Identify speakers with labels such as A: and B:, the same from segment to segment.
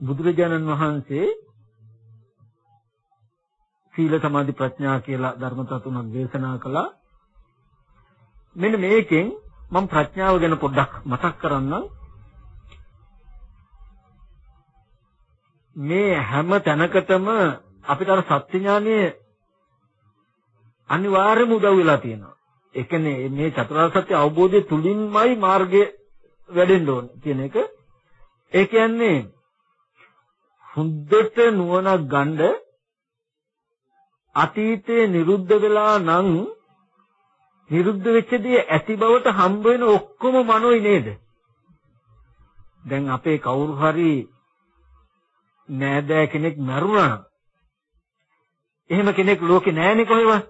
A: බුදුරජාණන් වහන්සේ සීල සමාධි ප්‍රඥා කියලා ධර්මතා තුනක් දේශනා කළා. මෙන්න මේකෙන් මම ප්‍රඥාව ගැන පොඩ්ඩක් මතක් කරන්නම්. මේ හැම තැනකටම අපිට අර සත්‍ය ඥානය අනිවාර්යයෙන්ම උදව් වෙලා තියෙනවා. ඒ කියන්නේ මේ චතුරාර්ය සත්‍ය අවබෝධය තුලින්මයි මාර්ගය වැඩෙන්න ඕනේ කියන එක. ඒ කියන්නේ හුද්දට නුවණක් ගන්න අතීතේ නිරුද්ධ වෙලා නම් නිරුද්ධ වෙච්ච දේ ඇති බවට හම්බ වෙන ඔක්කොම මනෝයි නේද? දැන් අපේ කවුරු හරි නෑදෑ කෙනෙක් මරුණා එහෙම කෙනෙක් ලෝකේ නෑනේ කොහෙවත්.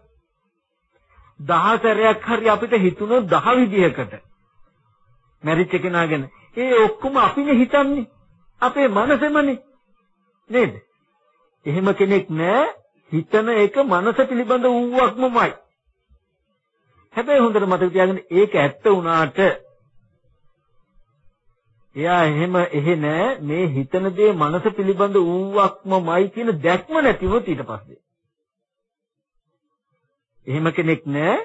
A: දහසරයක් හරි අපිට හිතුණොත් දහ විදිහකට මැරිච්ච කෙනා ගැන ඒ ඔක්කොම අපිනේ හිතන්නේ අපේ මනසෙමනේ නේද එහෙම කෙනෙක් නෑ හිතන එක මනස පිළිබඳ වූවක්මමයි හැබැයි හොඳට මතක තියාගන්න ඒක ඇත්ත වුණාට එයා එහෙම එහෙ නෑ මේ හිතන දේ මනස පිළිබඳ වූවක්මමයි කියන දැක්ම නැති වුණොත් ඊට පස්සේ එහෙම කෙනෙක් නෑ.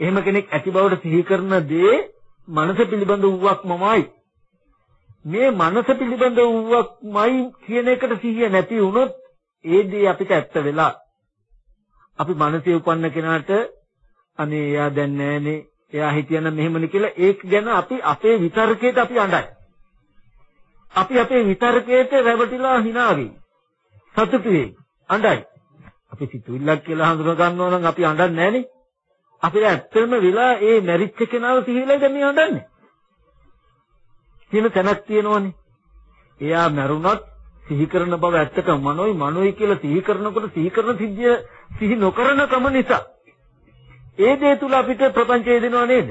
A: එහෙම කෙනෙක් ඇති බවට සිහි කරන දේ මනස පිළිබඳ වූවක්මමයි. මේ මනස පිළිබඳ වූවක්මයි කියන එකට සිහිය නැති වුණොත් ඒ දේ අපිට ඇත්ත වෙලා අපි මනසේ උපන්න කෙනාට අනේ එයා දැන් නෑනේ එයා හිටියනම් මෙහෙමනේ කියලා ඒක ගැන අපි අපේ විතර්කයට අපි අඬයි. අපි අපේ විතර්කයට රැවටිලා hina වෙයි. සතුටු වෙයි. අඬයි. අපි සිතුවිල්ලක් කියලා හඳුනා ගන්නවා නම් අපි අඬන්නේ නැහනේ. අපිට ඇත්තම වෙලා ඒ මැරිච්ච කෙනාව සිහිලා දැන් මේ අඬන්නේ. කියන තැනක් තියෙනවනේ. එයා මැරුණත් සිහි කරන බව ඇත්තටම මනෝයි මනෝයි කියලා සිහි කරනකොට සිහි කරන සිද්ධිය සිහි නොකරන කම නිසා ඒ දේ තුල අපිට ප්‍රපංචය දෙනව නේද?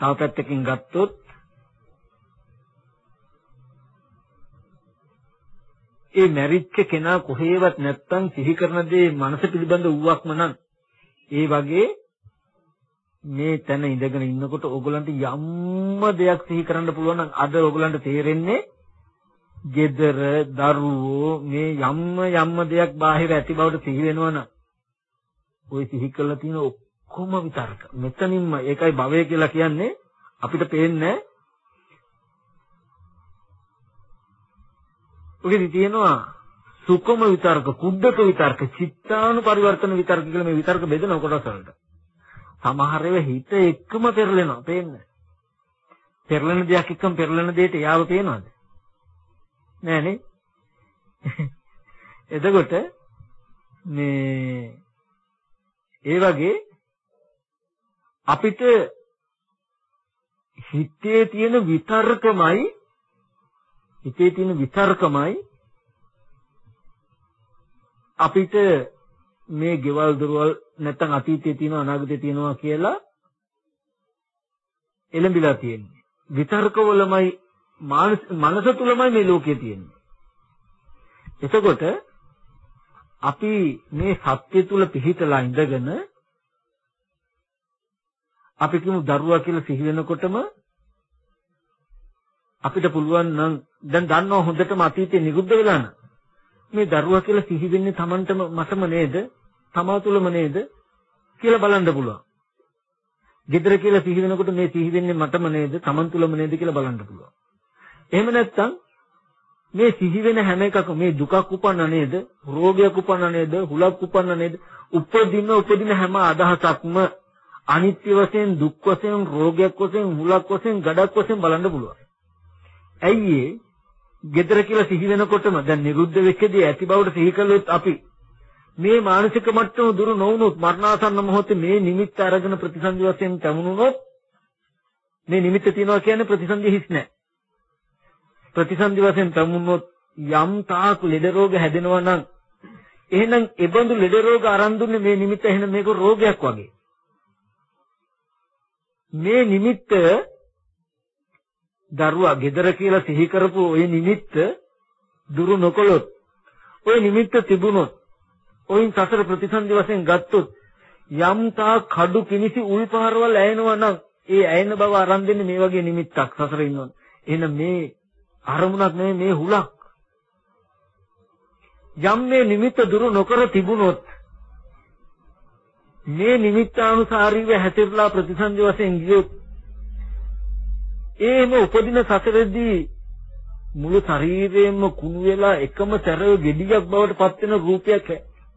A: තව පැත්තකින් ගත්තොත් ඒ මැරිච්ච කෙනා කොහේවත් නැත්තම් සිහි කරන දේ මනස පිළිබඳ වූවක්ම නම් ඒ වගේ මේ තැන ඉඳගෙන ඉන්නකොට ඕගලන්ට යම්ම දෙයක් සිහි කරන්න පුළුවන් නම් අද ඕගලන්ට තේරෙන්නේ gedara දරුවෝ මේ යම්ම යම්ම දෙයක් බාහිර ඇති බවට සිහි වෙනවනම් ওই සිහි කළා තියෙන ඔක්කොම විතරක මෙතනින්ම ඒකයි භවය කියලා කියන්නේ අපිට පේන්නේ ඔකෙදි තියෙනවා සුකම විතර්ක, කුද්දක විතර්ක, චිත්තානු පරිවර්තන විතර්ක කියලා මේ විතර්ක බෙදන කොටස් වලට. සමහර ඒවා හිත එක්කම පෙරලෙනවා, පේන්නේ. පෙරලෙන දෙයක් එක්කම පෙරලෙන දෙයට යාව පේනවද? නෑනේ. එතකොට මේ ඒ වගේ අපිට හිතේ තියෙන විතර්කමයි හිතේ තියෙන විතර්කමයි අපිට මේ ගෙවල් දොරවල් නැත්තම් අතීතයේ තියෙනවා අනාගතයේ තියෙනවා කියලා එළඹිලා තියෙන්නේ. විතර්කවලමයි මනස තුලමයි මේ ලෝකයේ තියෙන්නේ. එතකොට අපි මේ සත්‍ය තුල පිහිටලා ඉඳගෙන අපි කියමු දරුවා කියලා සිහි වෙනකොටම අපිට පුළුවන් නම් දැන් දන්නවා හොඳටම අතීතේ නිරුද්ධ වෙලා නම් මේ දරුවා කියලා සිහි වෙන්නේ Tamanටම මටම නේද? තමා තුළම නේද? කියලා බලන්න පුළුවන්. gedara කියලා සිහි වෙනකොට මේ සිහි වෙන්නේ මටම නේද? Taman තුළම නේද කියලා බලන්න පුළුවන්. එහෙම නැත්නම් මේ සිහි වෙන හැම එකකම මේ දුකක් උපන්න නේද? රෝගයක් උපන්න නේද? හුලක් උපන්න නේද? උපදින උපදින හැම අදහසක්ම අනිත්‍ය වශයෙන් දුක් වශයෙන් රෝගයක් වශයෙන් හුලක් වශයෙන් ගඩක් වශයෙන් බලන්න පුළුවන්. ඇයි ඒ gedara කියලා සිහි වෙනකොටම දැන් නිරුද්ධ වෙච්චදී ඇති බවට සිහි කළොත් අපි මේ මානසික මට්ටම දුරු නොවුනොත් මරණාසන්න මොහොතේ මේ නිමිත්ත අරගෙන ප්‍රතිසන්දි වශයෙන් තමුණුනොත් මේ නිමිත්ත තියනවා කියන්නේ ප්‍රතිසන්දි හිස් නැහැ. ප්‍රතිසන්දි වශයෙන් තමුණුනොත් යම් තාක් ලෙඩ රෝග හැදෙනවා නම් එහෙනම් ඒබඳු ලෙඩ රෝග අරන් දුන්නේ මේ නිමිත්ත එහෙනම් මේක රෝගයක් වගේ. මේ නිමිත්ත දරුවා gedara කියලා සිහි කරපු ওই නිමිත්ත දුරු නොකළොත් ওই නිමිත්ත තිබුණොත් ඔයින් සසර ප්‍රතිසන්දි වශයෙන් ගත්තොත් යම් තා කඩු කිනිසි උල්පාරවල් ඇයෙනවා නම් ඒ ඇයෙන බව අරන් දෙන්නේ මේ වගේ නිමිත්තක් සසරේ ඉන්නවනේ එහෙනම් මේ අරමුණක් නෙමෙයි මේ හුලක්. යම් මේ නිමිත්ත දුරු නොකර තිබුණොත් මේ නිමිත්තානුසාරීව හැතිරලා ප්‍රතිසන්දි වශයෙන් ගියොත් ඒම උපදින සසරදී මුළු ශරීරයෙන්ම කුණු වෙලා එකම තරව gediyak බවට පත් වෙන රූපයක්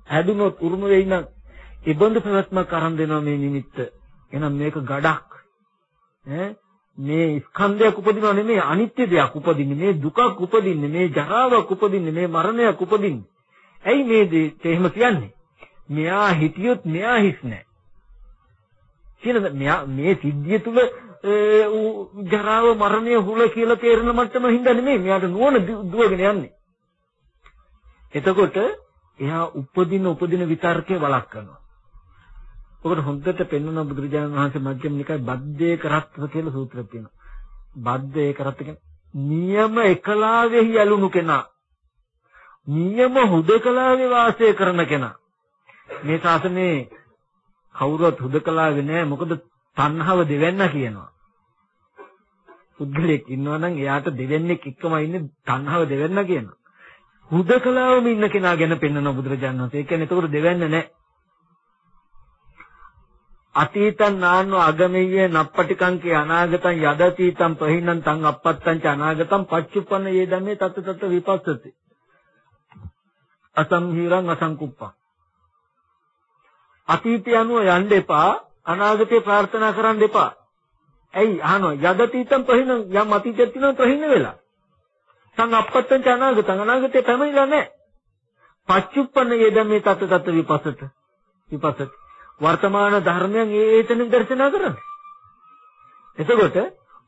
A: හැදුනොත් උරුම වෙයි නම් ඒ බඳු ප්‍රවත්මක් අරන් දෙනවා මේ නිමිත්ත. එහෙනම් මේක ගඩක්. ඈ මේ ස්කන්ධයක් උපදිනව නෙමෙයි අනිත්‍ය දෙයක් උපදින්නේ මේ දුකක් උපදින්නේ මේ ජරාවක් උපදින්නේ මේ මරණයක් උපදින්නේ. ඇයි මේ දේ එහෙම කියන්නේ? මෙයා හිටියොත් මෙයා හිස් නැහැ. කියන මෙයා මේ සිද්ධිය තුල ජරාව මරණය හුල කියලා තේරෙන මට්ටම හින්දා නෙමෙයි මෙයාට නුවණ දුවගෙන යන්නේ. එතකොට එයා උපදින උපදින විතර්කේ වළක්වනවා. ඔකට හොඳට පෙන්වන බුදුරජාණන් වහන්සේ මධ්‍යම නිකාය බද්දේ කරත්ව කියලා සූත්‍රයක් තියෙනවා. බද්දේ කරත්ව කියන්නේ නියම එකලාවෙහි යලුණු කෙනා. නියම හුදකලාවේ වාසය කරන කෙනා. මේ ශාසනයේ කවුරුවත් හුදකලාවේ නෑ මොකද තණ්හාව දෙවෙන්න කියනවා. පුද්ගලෙක් ඉන්නවා නම් එයාට දෙවෙන්නෙක් එක්කම ඉන්නේ තණ්හාව දෙවෙන්න කියනවා. හුදකලාවම ඉන්න කෙනා ගැන පෙන්වන බුදුරජාණන් වහන්සේ. ඒ කියන්නේ ඒතකොට දෙවෙන්න නෑ. අතීතං නාන්නෝ අගමෙය්‍ය නප්පටිකංකේ අනාගතං යදතීතං පහින්නං තං අපත්තං ච අනාගතං පච්චුප්පන්න යේ ධම්මේ තත් තත් විපස්සති. අසම්හිරං අසංකුප්පං. අතීතය අනුව යන්න එපා. අනාගතේ ප්‍රාර්ථනා කරන්න එපා. ඇයි? අහනවා. යදතීතං පහින්නං යම් අතීතයක් තියෙනවා පහින්න වෙලා. තං අපත්තං ච අනාගතං අනාගතේ පැමිණිලා නැහැ පච්චුප්පන්න යේ ධම්මේ තත් තත් විපස්සත විපස්සති වර්තමාන ධර්මයන් ඒ ඒතනින් දර්ශනා කරන්නේ. එතකොට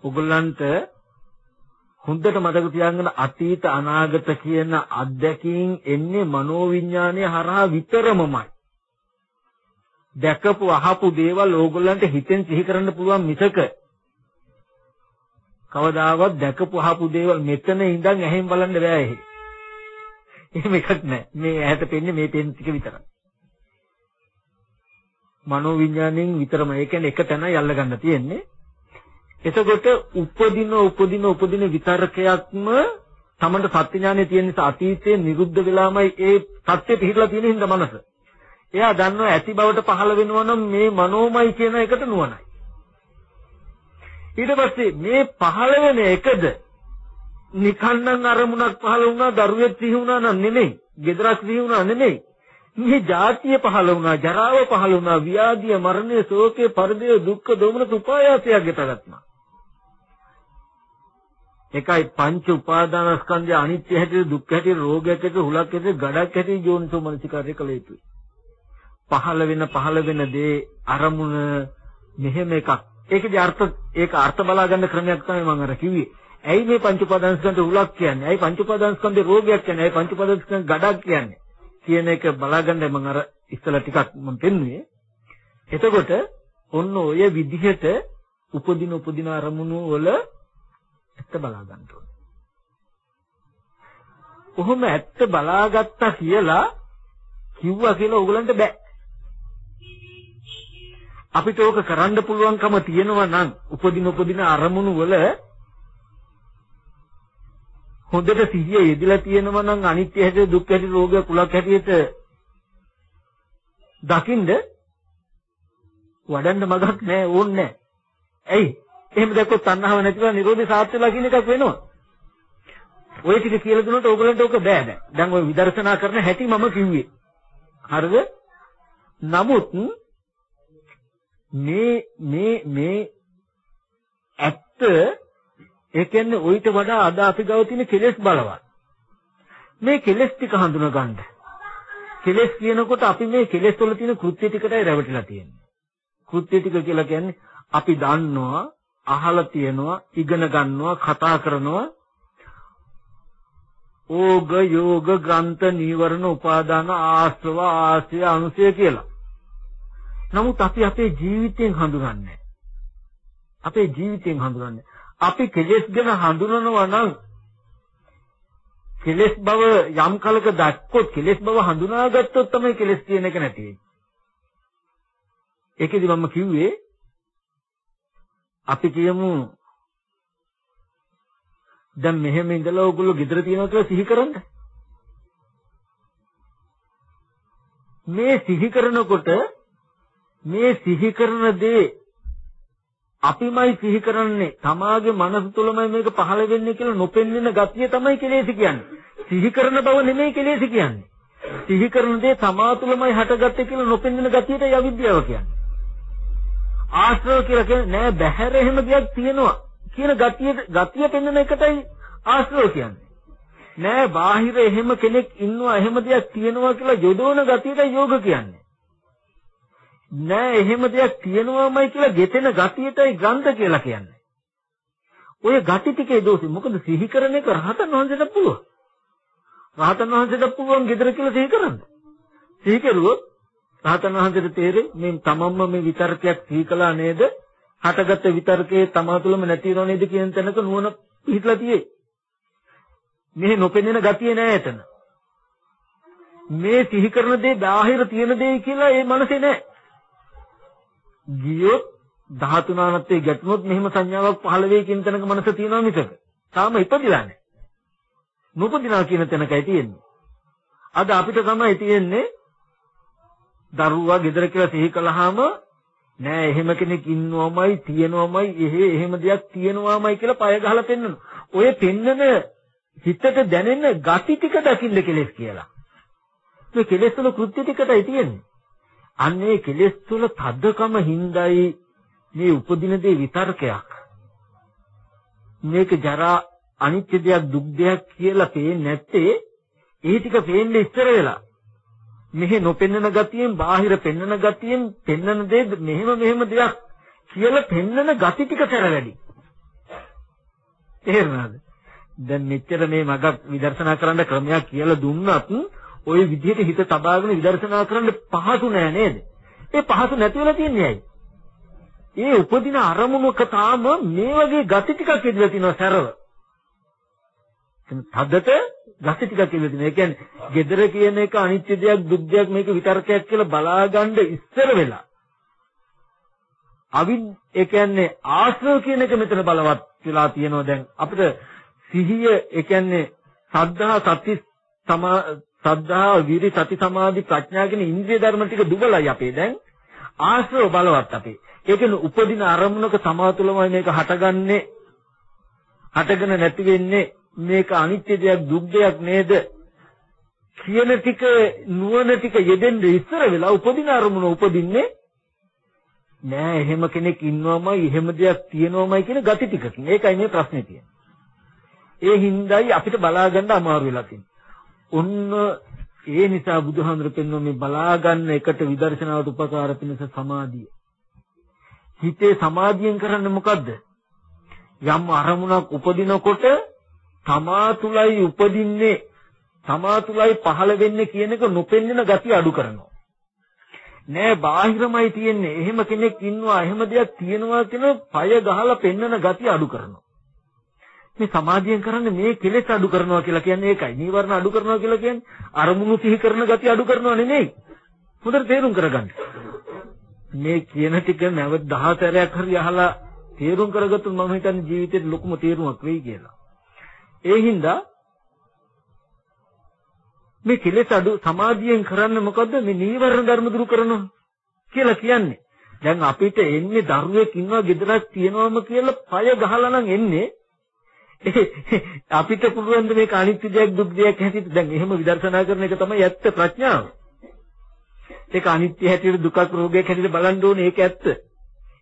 A: ඔගොල්ලන්ට හොඳට මතක තියාගන්න අතීත අනාගත කියන අත්දැකීම් එන්නේ මනෝවිඤ්ඤාණය හරහා විතරමමයි. දැකපු අහපු දේවල් ඕගොල්ලන්ට හිතෙන් සිහි කරන්න පුළුවන් මිසක කවදාවත් දැකපු අහපු දේවල් මෙතන ඉඳන් ඇහෙන් බලන්න බෑ එහෙ. එහෙම එකක් නෑ. මේ ඇහැට පෙන්නේ මේ පෙන් ටික විතරයි. මනෝ විඥාණයෙන් විතරම ඒ කියන්නේ එක තැන යල්ල ගන්න තියෙන්නේ. එතකොට උපදින උපදින උපදින විතරකයක්ම තමන්ට සත්‍ය ඥානෙ තියෙන නිසා අතීතයේ නිරුද්ධ වෙලාමයි ඒ සත්‍ය පිළිලා තියෙන හින්දා මනස. එයා දන්නවා ඇති බවට පහළ වෙනවා නම් මේ මනෝමයි කියන එකට නුවණයි. ඊට පස්සේ මේ පහළ වෙන එකද නිකන්නම් අරමුණක් පහළ වුණා දරුවෙක් සිහි වුණා නම් නෙමෙයි. gedarak සිහි වුණා නෙමෙයි. මේ ජාතිය පහළ වුණා, ජරාව පහළ වුණා, ව්‍යාධිය, මරණය, ශෝකේ, පරිදේ, දුක්ඛ, දෝමන උපායාසයක් ගෙතගත්තා. එකයි පංච උපාදානස්කන්ධය අනිත්‍ය හැටියට, දුක්ඛ හැටියට, රෝගයක් හැටියට, හුලක් හැටියට, ගඩක් හැටියට යෝනිසෝ මනසිකාර්ය කළ යුතුයි. පහළ වෙන පහළ වෙන දේ අරමුණ මෙහෙම එකක්. ඒකේ අර්ථ ඒක අර්ථ බලා ගන්න ක්‍රමයක් තමයි මම අර කිව්වේ. ඇයි මේ පංච උපාදානස්කන්ධ හුලක් කියන්නේ? ඇයි පංච උපාදානස්කන්ධේ රෝගයක් කියන්නේ? ඇයි පංච උපාදානස්කන්ධ ගඩක් කියන්නේ? කියන එක බලාගන්න මම අර ඉස්සලා ටිකක් මම පෙන්නුවේ. එතකොට ඔන්න ඔය විදිහට උපදින උපදින අරමුණු වල ඇත්ත බලා ගන්න ඕනේ. කොහොම ඇත්ත බලාගත්තා කියලා කිව්වා කියලා ඕගලන්ට බෑ. අපිට ඕක කරන්න පුළුවන්කම තියෙනවා නම් උපදින උපදින අරමුණු වල හොඳට සිහිය යෙදලා තියෙනවා නම් අනිත්‍ය හැටි දුක් හැටි රෝග කුලක් හැටියට දකින්ද වඩන්න මගක් නැහැ ඕන්නේ නැහැ. ඇයි? එහෙම දැක්කොත් තණ්හාව නැතිව නිරෝධය සාර්ථක වෙලා කියන එකක් වෙනවා. ඔය ටික කියලා දුන්නොත් ඕගලන්ට ඕක බෑ දැන්. දැන් ඔය විදර්ශනා කරන හැටි මම කිව්වේ. හරිද? නමුත් මේ මේ මේ ඇත්ත ඒ කියන්නේ ඌට වඩා අද අපි ගාව තියෙන කෙලෙස් බලවත්. මේ කෙලෙස් ටික හඳුනා ගන්න. කෙලෙස් කියනකොට අපි මේ කෙලෙස් වල තියෙන කෘත්‍ය ටිකටයි රැවටිලා තියෙන්නේ. කෘත්‍ය ටික කියලා කියන්නේ අපි දන්නවා, අහලා තියෙනවා, ඉගෙන ගන්නවා, කතා කරනවා. ඕග යෝග ග්‍රන්ථ නීවරණ උපාදාන ආශ්‍රව ආශ්‍රය අනුසය කියලා. නමුත් අපි අපේ ජීවිතයෙන් හඳුනන්නේ අපේ ජීවිතයෙන් හඳුනන්නේ අපි කෙලෙස් ගැන හඳුනනවා නම් කෙලෙස් බව යම් කලක දැක්කොත් කෙලෙස් බව හඳුනාගත්තොත් තමයි කෙලෙස් කියන එක නැති වෙන්නේ. ඒකෙදි මම කිව්වේ අපි කියමු දැන් මෙහෙම ඉඳලා ඕගොල්ලෝ ගෙදර තියනවා කියලා සිහි කරන්න. මේ සිහි කරනකොට මේ සිහි කරන දේ අපිමයි සිහි කරන්නේ තමාගේ මනස තුළමයි මේක පහළ වෙන්නේ කියලා නොපෙන්වෙන ගතිය තමයි කෙලෙස් කියන්නේ. සිහි කරන බව නෙමෙයි කෙලෙස් කියන්නේ. සිහි කරන දේ තමා තුළමයි හටගත්තේ කියලා නොපෙන්වෙන ගතියටයි අවිද්‍යාව කියන්නේ. ආශ්‍රව කියලා කියන්නේ නෑ බහැර එහෙම දෙයක් තියෙනවා කියන ගතිය ගතිය පෙන්වන එකටයි ආශ්‍රව කියන්නේ. නෑ බාහිර එහෙම කෙනෙක් ඉන්නවා එහෙම දෙයක් තියෙනවා කියලා යොදවන ගතියටයි යෝග කියන්නේ. නෑ එහෙම දෙයක් තියෙනවාමයි කියලා ගෙතෙන ගතියටයි ග්‍රන්ථ කියලා කියන්නේ. ඔය ගති ටිකේ දෝෂෙ මොකද සිහි කරන එක රහතන් වහන්සේට පුළුවන්. රහතන් වහන්සේට පුළුවන් gedara කියලා සිහි කරන්න. සිහි කරුවොත් රහතන් වහන්සේට තේරෙයි මේ තමන්ම මේ විතර්කයක් සිහි කළා නේද? හටගත්ත විතර්කයේ තමා තුළම නැතිව නේද කියන තැනක නුවණ පිහිටලා තියෙයි. මෙහි නොපෙනෙන ගතිය නෑ එතන. මේ සිහි කරන දේ බාහිර තියෙන දේ කියලා ඒ මනසේ නෑ. ගියොත් 13 අනත්තේ ගැටුනොත් මෙහෙම සංඥාවක් පහළ වෙයි කියන තැනක මනස තියෙනවා මිසක. තාම ඉපදිලා නෑ. නොපදිනා කියන තැනකයි තියෙන්නේ. අද අපිට තමයි තියෙන්නේ දරුවා ගෙදර කියලා සිහි කළාම නෑ එහෙම කෙනෙක් ඉන්නවමයි තියෙනවමයි එහෙ එහෙම දෙයක් තියෙනවමයි කියලා පය ගහලා පෙන්නන. ඔය පෙන්නන හිතට දැනෙන gati ටික දකින්න කෙලෙස් කියලා. මේ කෙලෙස් වල කෘත්‍ය ටිකටයි තියෙන්නේ. අන්නේ කෙලෙස් තුල තදකම හිඳයි මේ උපදින දේ විතර්කයක්. මේක ජරා අනිත්‍ය දෙයක් දුක් දෙයක් කියලා පේන්නේ නැත්තේ ඒ ටික පේන්නේ ඉස්සර වෙලා. මෙහි නොපෙන්නන ගතියෙන් බාහිර පෙන්නන ගතියෙන් පෙන්නන දේ මෙහෙම මෙහෙම දෙයක් කියලා පෙන්නන ගති ටික කර වැඩි. තේරුණාද? දැන් මෙච්චර මේ මගක් විදර්ශනා කරන්න ක්‍රමයක් කියලා දුන්නත් ওই විදිහට හිත තබාගෙන විදර්ශනා කරන්න පහසු නෑ නේද? ඒ පහසු නැති වෙලා තියන්නේ ඇයි? ඒ උපදින අරමුණක තාම මේ වගේ ගති ටිකක් ඉදලා තිනවා සරව. තදට ගති ටිකක් ඉදලා තිනවා. ඒ කියන්නේ gedara කියන එක අනිත්‍ය දෙයක් දුක් දෙයක් මේක විතරකයක් කියලා බලාගන්න ඉස්සර වෙලා. අවින් ඒ කියන්නේ ආශ්‍රව කියන එක මෙතන බලවත් වෙලා තියෙනවා දැන් අපිට සිහිය ඒ කියන්නේ සද්ධා සති සමා සද්ධා විරි සති සමාධි ප්‍රඥා කියන ඉන්ද්‍රිය ධර්ම ටික දුබලයි අපේ. දැන් ආශ්‍රව බලවත් අපේ. ඒ කියන්නේ උපදින අරමුණක තමා තුළමයි මේක හටගන්නේ හටගෙන නැති වෙන්නේ. මේක අනිත්‍ය දෙයක් දුක් දෙයක් නේද? කියන ටික නුවණ ටික යෙදෙන්න ඉස්සර වෙලා උපදින අරමුණ උපදින්නේ නෑ. එහෙම කෙනෙක් ඉන්නවමයි එහෙම දෙයක් තියෙනවමයි කියන gati ටිකකින්. ඒකයි මේ ප්‍රශ්නේ තියෙන්නේ. ඒ හින්දායි අපිට බලා ගන්න අමාරු වෙලා තියෙන්නේ. ඔන්න ඒ නිසා බුදුහාමර පෙන්වන මේ බලා ගන්න එකට විදර්ශනාවට උපකාර පිණිස සමාධිය. හිතේ සමාධියෙන් කරන්නේ මොකද්ද? යම් අරමුණක් උපදිනකොට තමා තුලයි උපදින්නේ තමා තුලයි පහළ වෙන්නේ කියන එක නොපෙන්නන gati අඩු කරනවා. නෑ බාහිරමයි තියෙන්නේ. එහෙම කෙනෙක් ඉන්නවා, එහෙම දෙයක් තියෙනවා කියන පය ගහලා පෙන්නන gati අඩු කරනවා. මේ සමාධියෙන් කරන්නේ මේ කෙලෙස් අඩු කරනවා කියලා කියන්නේ ඒකයි. නීවරණ අඩු කරනවා කියලා කියන්නේ අරමුණු සිහි කරන gati අඩු කරනවා නෙමෙයි. හොඳට තේරුම් කරගන්න. මේ කියන ටික නැවත 10 සැරයක් හරි අහලා තේරුම් කරගත්තොත් මම හිතන්නේ ජීවිතේට ලොකුම තේරුමක් වෙයි කියලා. ඒ හින්දා මේ කෙලෙස් අඩු සමාධියෙන් කරන්නේ මොකද්ද? මේ නීවරණ ධර්ම දුරු කරනවා කියලා කියන්නේ. දැන් අපිට එන්නේ දරුවෙක් ඉන්නවා ගෙදරක් තියෙනවම කියලා පය ගහලා නම් එන්නේ අපිට පුළුවන් මේක අනිත්‍ය දෙයක් දුක් දෙයක් හැටියට දැන් එහෙම විදර්ශනා කරන එක තමයි ඇත්ත ප්‍රඥාව. ඒක අනිත්‍ය හැටියට දුකක් රෝගයක් හැටියට බලන්න ඕනේ ඒක ඇත්ත.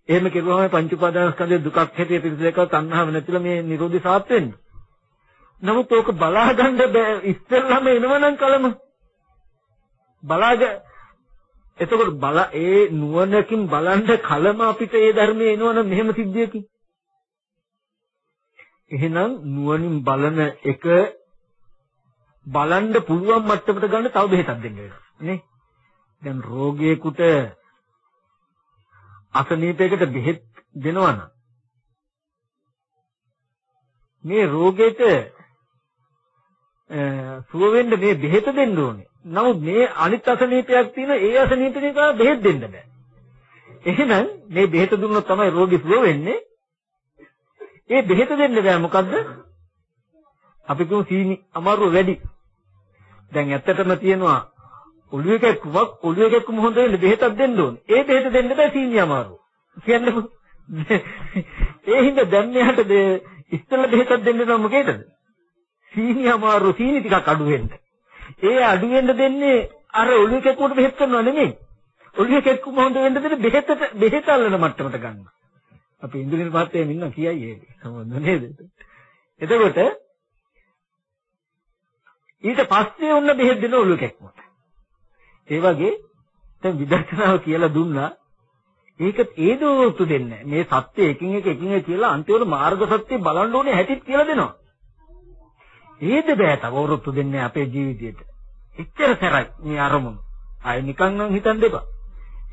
A: එහෙම කෙරුවම පංච උපාදානස්කන්ධය දුකක් හැටියට පිළිසෙක තණ්හාව නැතිලා මේ නිරෝධي සාත් වෙන්නේ. නමුත් ඕක බලා ගන්න ඉස්සෙල්ලාම එනවනම් කලම බලාග එතකොට බල ඒ නුවණකින් බලන්න කලම අපිට ඒ ධර්මයේ එනවනම් මෙහෙම සිද්ධියකින් එහෙනම් නුවණින් බලන එක බලන්න පුළුවන් මට්ටමට ගන්න තව බෙහෙතක් දෙන්න වෙනවා නේ දැන් රෝගියෙකුට අසනීපයකට බෙහෙත් දෙනවා නම් මේ රෝගෙට සුව වෙන්න මේ බෙහෙත දෙන්න ඕනේ. නමුත් මේ අනිත් අසනීපයක් තියෙන ඒ අසනීපෙට බෙහෙත් දෙන්න බෑ. එහෙනම් මේ බෙහෙත දුන්නොත් තමයි රෝගී සුව වෙන්නේ. ඒ බෙහෙත දෙන්න බෑ මොකද්ද? අපි කියමු සීනි අමාරුව වැඩි. දැන් ඇත්තටම තියෙනවා ඔළුවේ කැක්කුමක් ඔළුවේ කැක්කුම හොඳ වෙන්න බෙහෙතක් දෙන්න ඕනේ. ඒ බෙහෙත දෙන්න බෑ සීනි අමාරුව. කියන්නේ ඒ හින්දා දැන් මෙහාට ඉස්සෙල්ලා බෙහෙතක් දෙන්න නම් මොකේද? සීනි අමාරු සීනි ටිකක් අඩු වෙන්න. ඒ අඩු වෙන්න දෙන්නේ අර ඔළුවේ කැක්කුමට බෙහෙත් කරනවා නෙමෙයි. ඔළුවේ කැක්කුම හොඳ වෙන්න දෙන බෙහෙතට බෙහෙත අල්ලන මට්ටමට ගන්න. අපි ඉන්ද්‍රිය මහත්තයා ඉන්න කියයි ඒක. සමහරව නේද? එතකොට ඊට පස්සේ උන්න බෙහෙත් දෙන ඔළුව කැක්කුමට. ඒ වගේ දැන් විදර්ශනාව කියලා දුන්නා ඒක ඒ දෝතු දෙන්නේ මේ සත්‍ය එකින් එක එකින් එක කියලා අන්තිමට මාර්ග සත්‍ය බලන්න ඕනේ හැටිත් කියලා දෙනවා. ඒද බෑ තව වරුත්තු දෙන්නේ අපේ ජීවිතේට. එච්චර සැරයි මේ අරමුණු. ආයෙ නිකන් නම් හිතන්න එපා.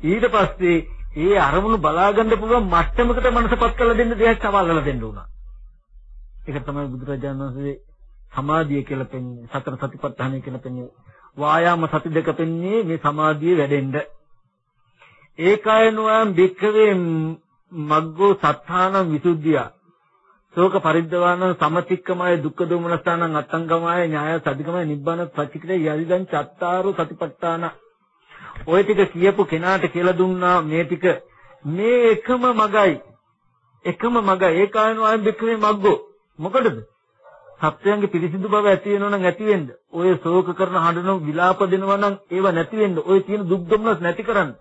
A: ඊට පස්සේ ඒ අරමුණු බලා ගන්න පුළුවන් මට්ටමකට මනසපත් කරලා දෙන්න දෙයක් තවල්ලා දෙන්න උනා. ඒක තමයි බුදුරජාණන් වහන්සේ සමාධිය කියලා පෙන්නේ සතර සතිපට්ඨානය කියලා පෙන්නේ වායාම සති දෙක පෙන්නේ මේ සමාධිය වැඩෙන්න. ඒකායනුවම් භික්ඛවේ මග්ගෝ සත්තානං විසුද්ධිය. ශෝක පරිද්දවාන සමතික්කමය දුක්ඛ දෝමනස්ථානං අත්තංගමය ඥාය සතිකමය නිබ්බාන සච්චිකිත යදිදං චත්තාරු සතිපට්ඨාන ඔය ටික කියපු කෙනාට කියලා දුන්නා මේ ටික. මේ එකම මගයි. එකම මග ඒකායන වයන් බික්කේ මග්ගෝ. මොකටද? සත්‍යයන්ගේ පිරිසිදු බව ඇති වෙනවා නම් ඇති වෙන්න. ඔය ශෝක කරන හඬන විලාප දෙනවා නම් ඒව නැති වෙන්න. ඔය තියෙන දුක් දුම්නස් නැති කරන්න.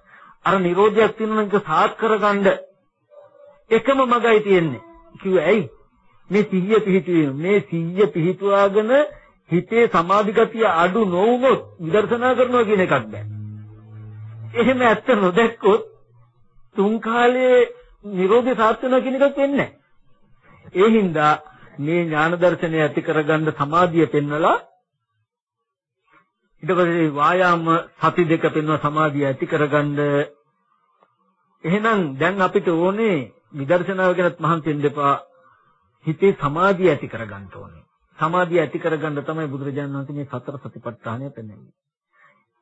A: අර නිරෝධයක් තියෙනවා නම් ඒක සාත් කරගන්න. එකම මගයි තියෙන්නේ. කිව්වේ ඇයි? මේ සිහිය පිහිටුවීම. මේ සිහිය පිහිටුවාගෙන හිතේ සමාධි ගතිය අඩු නොවුනොත් විදර්ශනා කරනවා කියන එකක් බෑ. එහෙම ඇත්ත නොදැක්කොත් තුන් කාලයේ Nirodha සාර්ථක වෙනවා කියන එකක් වෙන්නේ නැහැ. ඒ හින්දා මේ ඥාන දර්ශනය ඇති කරගන්න සමාධිය පෙන්වලා ඊට පස්සේ වායාම සති දෙක පෙන්වන සමාධිය ඇති කරගන්න එහෙනම් දැන් අපිට ඕනේ විදර්ශනාව ගැනත් මහන්සි වෙන්න එපා හිතේ සමාධිය ඇති කරගන්න ඕනේ. සමාධිය ඇති කරගන්න තමයි බුදුරජාණන් වහන්සේ මේ සතර සතිපට්ඨානය පෙන්වන්නේ.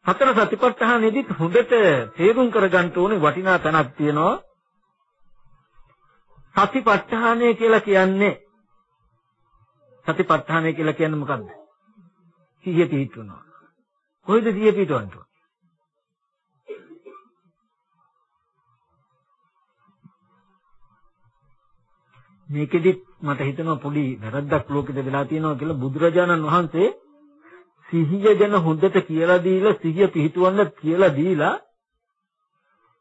A: සතර සතිපට්ඨානෙදිත් හොඳට තේරුම් කරගන්න ඕනේ වටිනා තැනක් තියෙනවා. සතිපට්ඨානය කියලා කියන්නේ සතිපට්ඨානය කියලා කියන්නේ මොකද්ද? සිහිය පිහිටුනවා. කොහෙද සිහිය පිහිටවන්නේ? මේකෙදි මට හිතෙනවා පොඩි වැරද්දක් ලෝකෙද වෙලා තියෙනවා කියලා බුදුරජාණන් වහන්සේ සිහිය ගැන හොඳට කියලා දීලා සිහිය පිහිටවන්න කියලා දීලා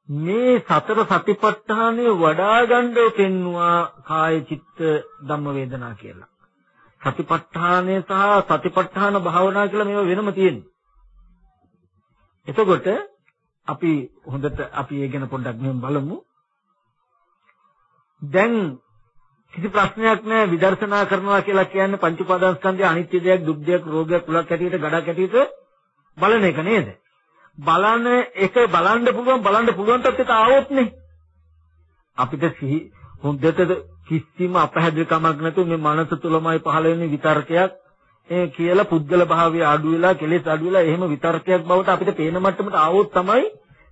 A: මේ සතර සතිපට්ඨානය වඩා ගන්න පෙන්නවා කාය චිත්ත ධම්ම වේදනා කියලා. සතිපට්ඨානය සහ සතිපට්ඨාන භාවනා කියලා මේවා වෙනම තියෙනවා. එතකොට අපි හොඳට අපි ඒ ගැන පොඩ්ඩක් මෙහෙම බලමු. දැන් කිසි ප්‍රශ්නයක් නැහැ විදර්ශනා කරනවා කියලා කියන්නේ පංච උපාදානස්කන්ධය අනිත්‍ය දෙයක් දුක් දෙයක් රෝගයක් කුලක් ඇටියට ගඩක් ඇටියට බලන එක නේද? බලන එක බලන්න පුළුවන් බලන්න පුළුවන් තත්ත්වයට ආවොත් නේ. අපිට සිහි හොඳට කිසිම අපහැදිලිකමක් නැතුව මේ මනස තුලමයි පහළ වෙන විතර්කයක්. ඒ කියලා පුද්ගල භාවය අඩු වෙලා කෙලෙස් අඩු වෙලා එහෙම විතර්කයක් බවට අපිට පේන මට්ටමට ආවොත් තමයි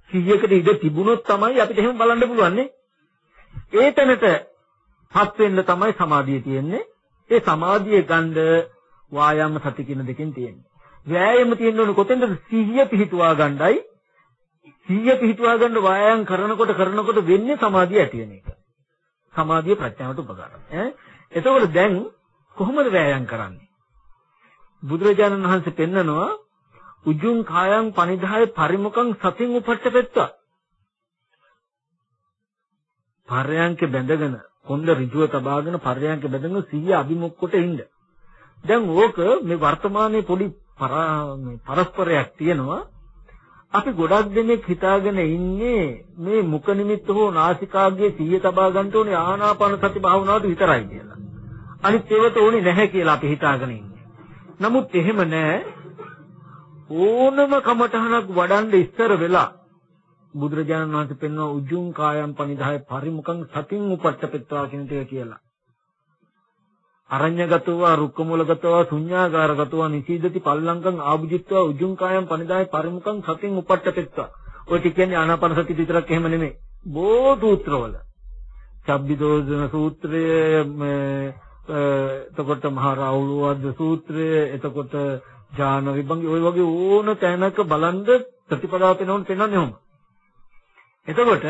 A: සිහියකට ඉඳ තිබුණොත් තමයි අපිට එහෙම බලන්න පුළුවන් නේ. ඒ තැනට පත් වෙන්න තමයි සමාධිය තියෙන්නේ. ඒ සමාධිය ගන්න වායාම සති කියන දෙකෙන් තියෙන්නේ. වෑයම තියෙන්න ඕනේ කොතෙන්ද සිහිය පිහිටුවා ගන්නයි. සිහිය පිහිටුවා ගන්න වායාම් කරනකොට කරනකොට වෙන්නේ සමාධිය ඇති වෙන එක. සමාධිය ප්‍රඥාවට උපකාරයි. ඈ එතකොට දැන් කොහොමද වෑයම් කරන්නේ? බුදුරජාණන් වහන්සේ පෙන්නනවා උජුං කායං පනිදාය පරිමුඛං සතින් උපට්ඨපෙත්තා. පරයන්ක බැඳගෙන කොණ්ඩ ඍජුව තබාගෙන පර්යංක බැඳගෙන සිහිය අභිමුඛ කොට ඉන්න. දැන් ඕක මේ වර්තමානයේ පොඩි පරස්පරයක් තියෙනවා. අපි ගොඩක් දෙනෙක් හිතාගෙන ඉන්නේ මේ මුඛ නිමිත්ත හෝ නාසිකාග්‍රයේ සිහිය තබා ගන්න ඕනේ ආනාපාන සති භාවනාවට විතරයි කියලා. අනිත් ඒවට ඕනේ නැහැ කියලා අපි හිතාගෙන ඉන්නේ. නමුත් එහෙම නැහැ. ඕනම කමඨහනක් වඩන්න ඉස්සර වෙලා බුදුරජාණන් වහන්සේ පෙන්වන උජුං කායම් පනිදාය පරිමුඛං සතින් උපට්ඨපෙත්වා කියන ටික කියලා. අරඤ්‍යගතව රුක්කමූලගතව ශුඤ්ඤාගාරගතව නිසීදති පල්ලංකං ආභුජිත්වා උජුං කායම් පනිදාය පරිමුඛං සතින් උපට්ඨපෙත්වා. ඔය ටික කියන්නේ ආනාපාන සති විතරක් එහෙම නෙමෙයි. බොහෝ සූත්‍රවල. සබ්බිදෝසන සූත්‍රය එතකොට මහා රාහුලවද්ද සූත්‍රය එතකොට ඥාන විභංගි ওই වගේ ඕන තැනක බලන්ද ප්‍රතිපදාව පෙනවන්න පෙන්වන්නේ ඔහොම. එතකොට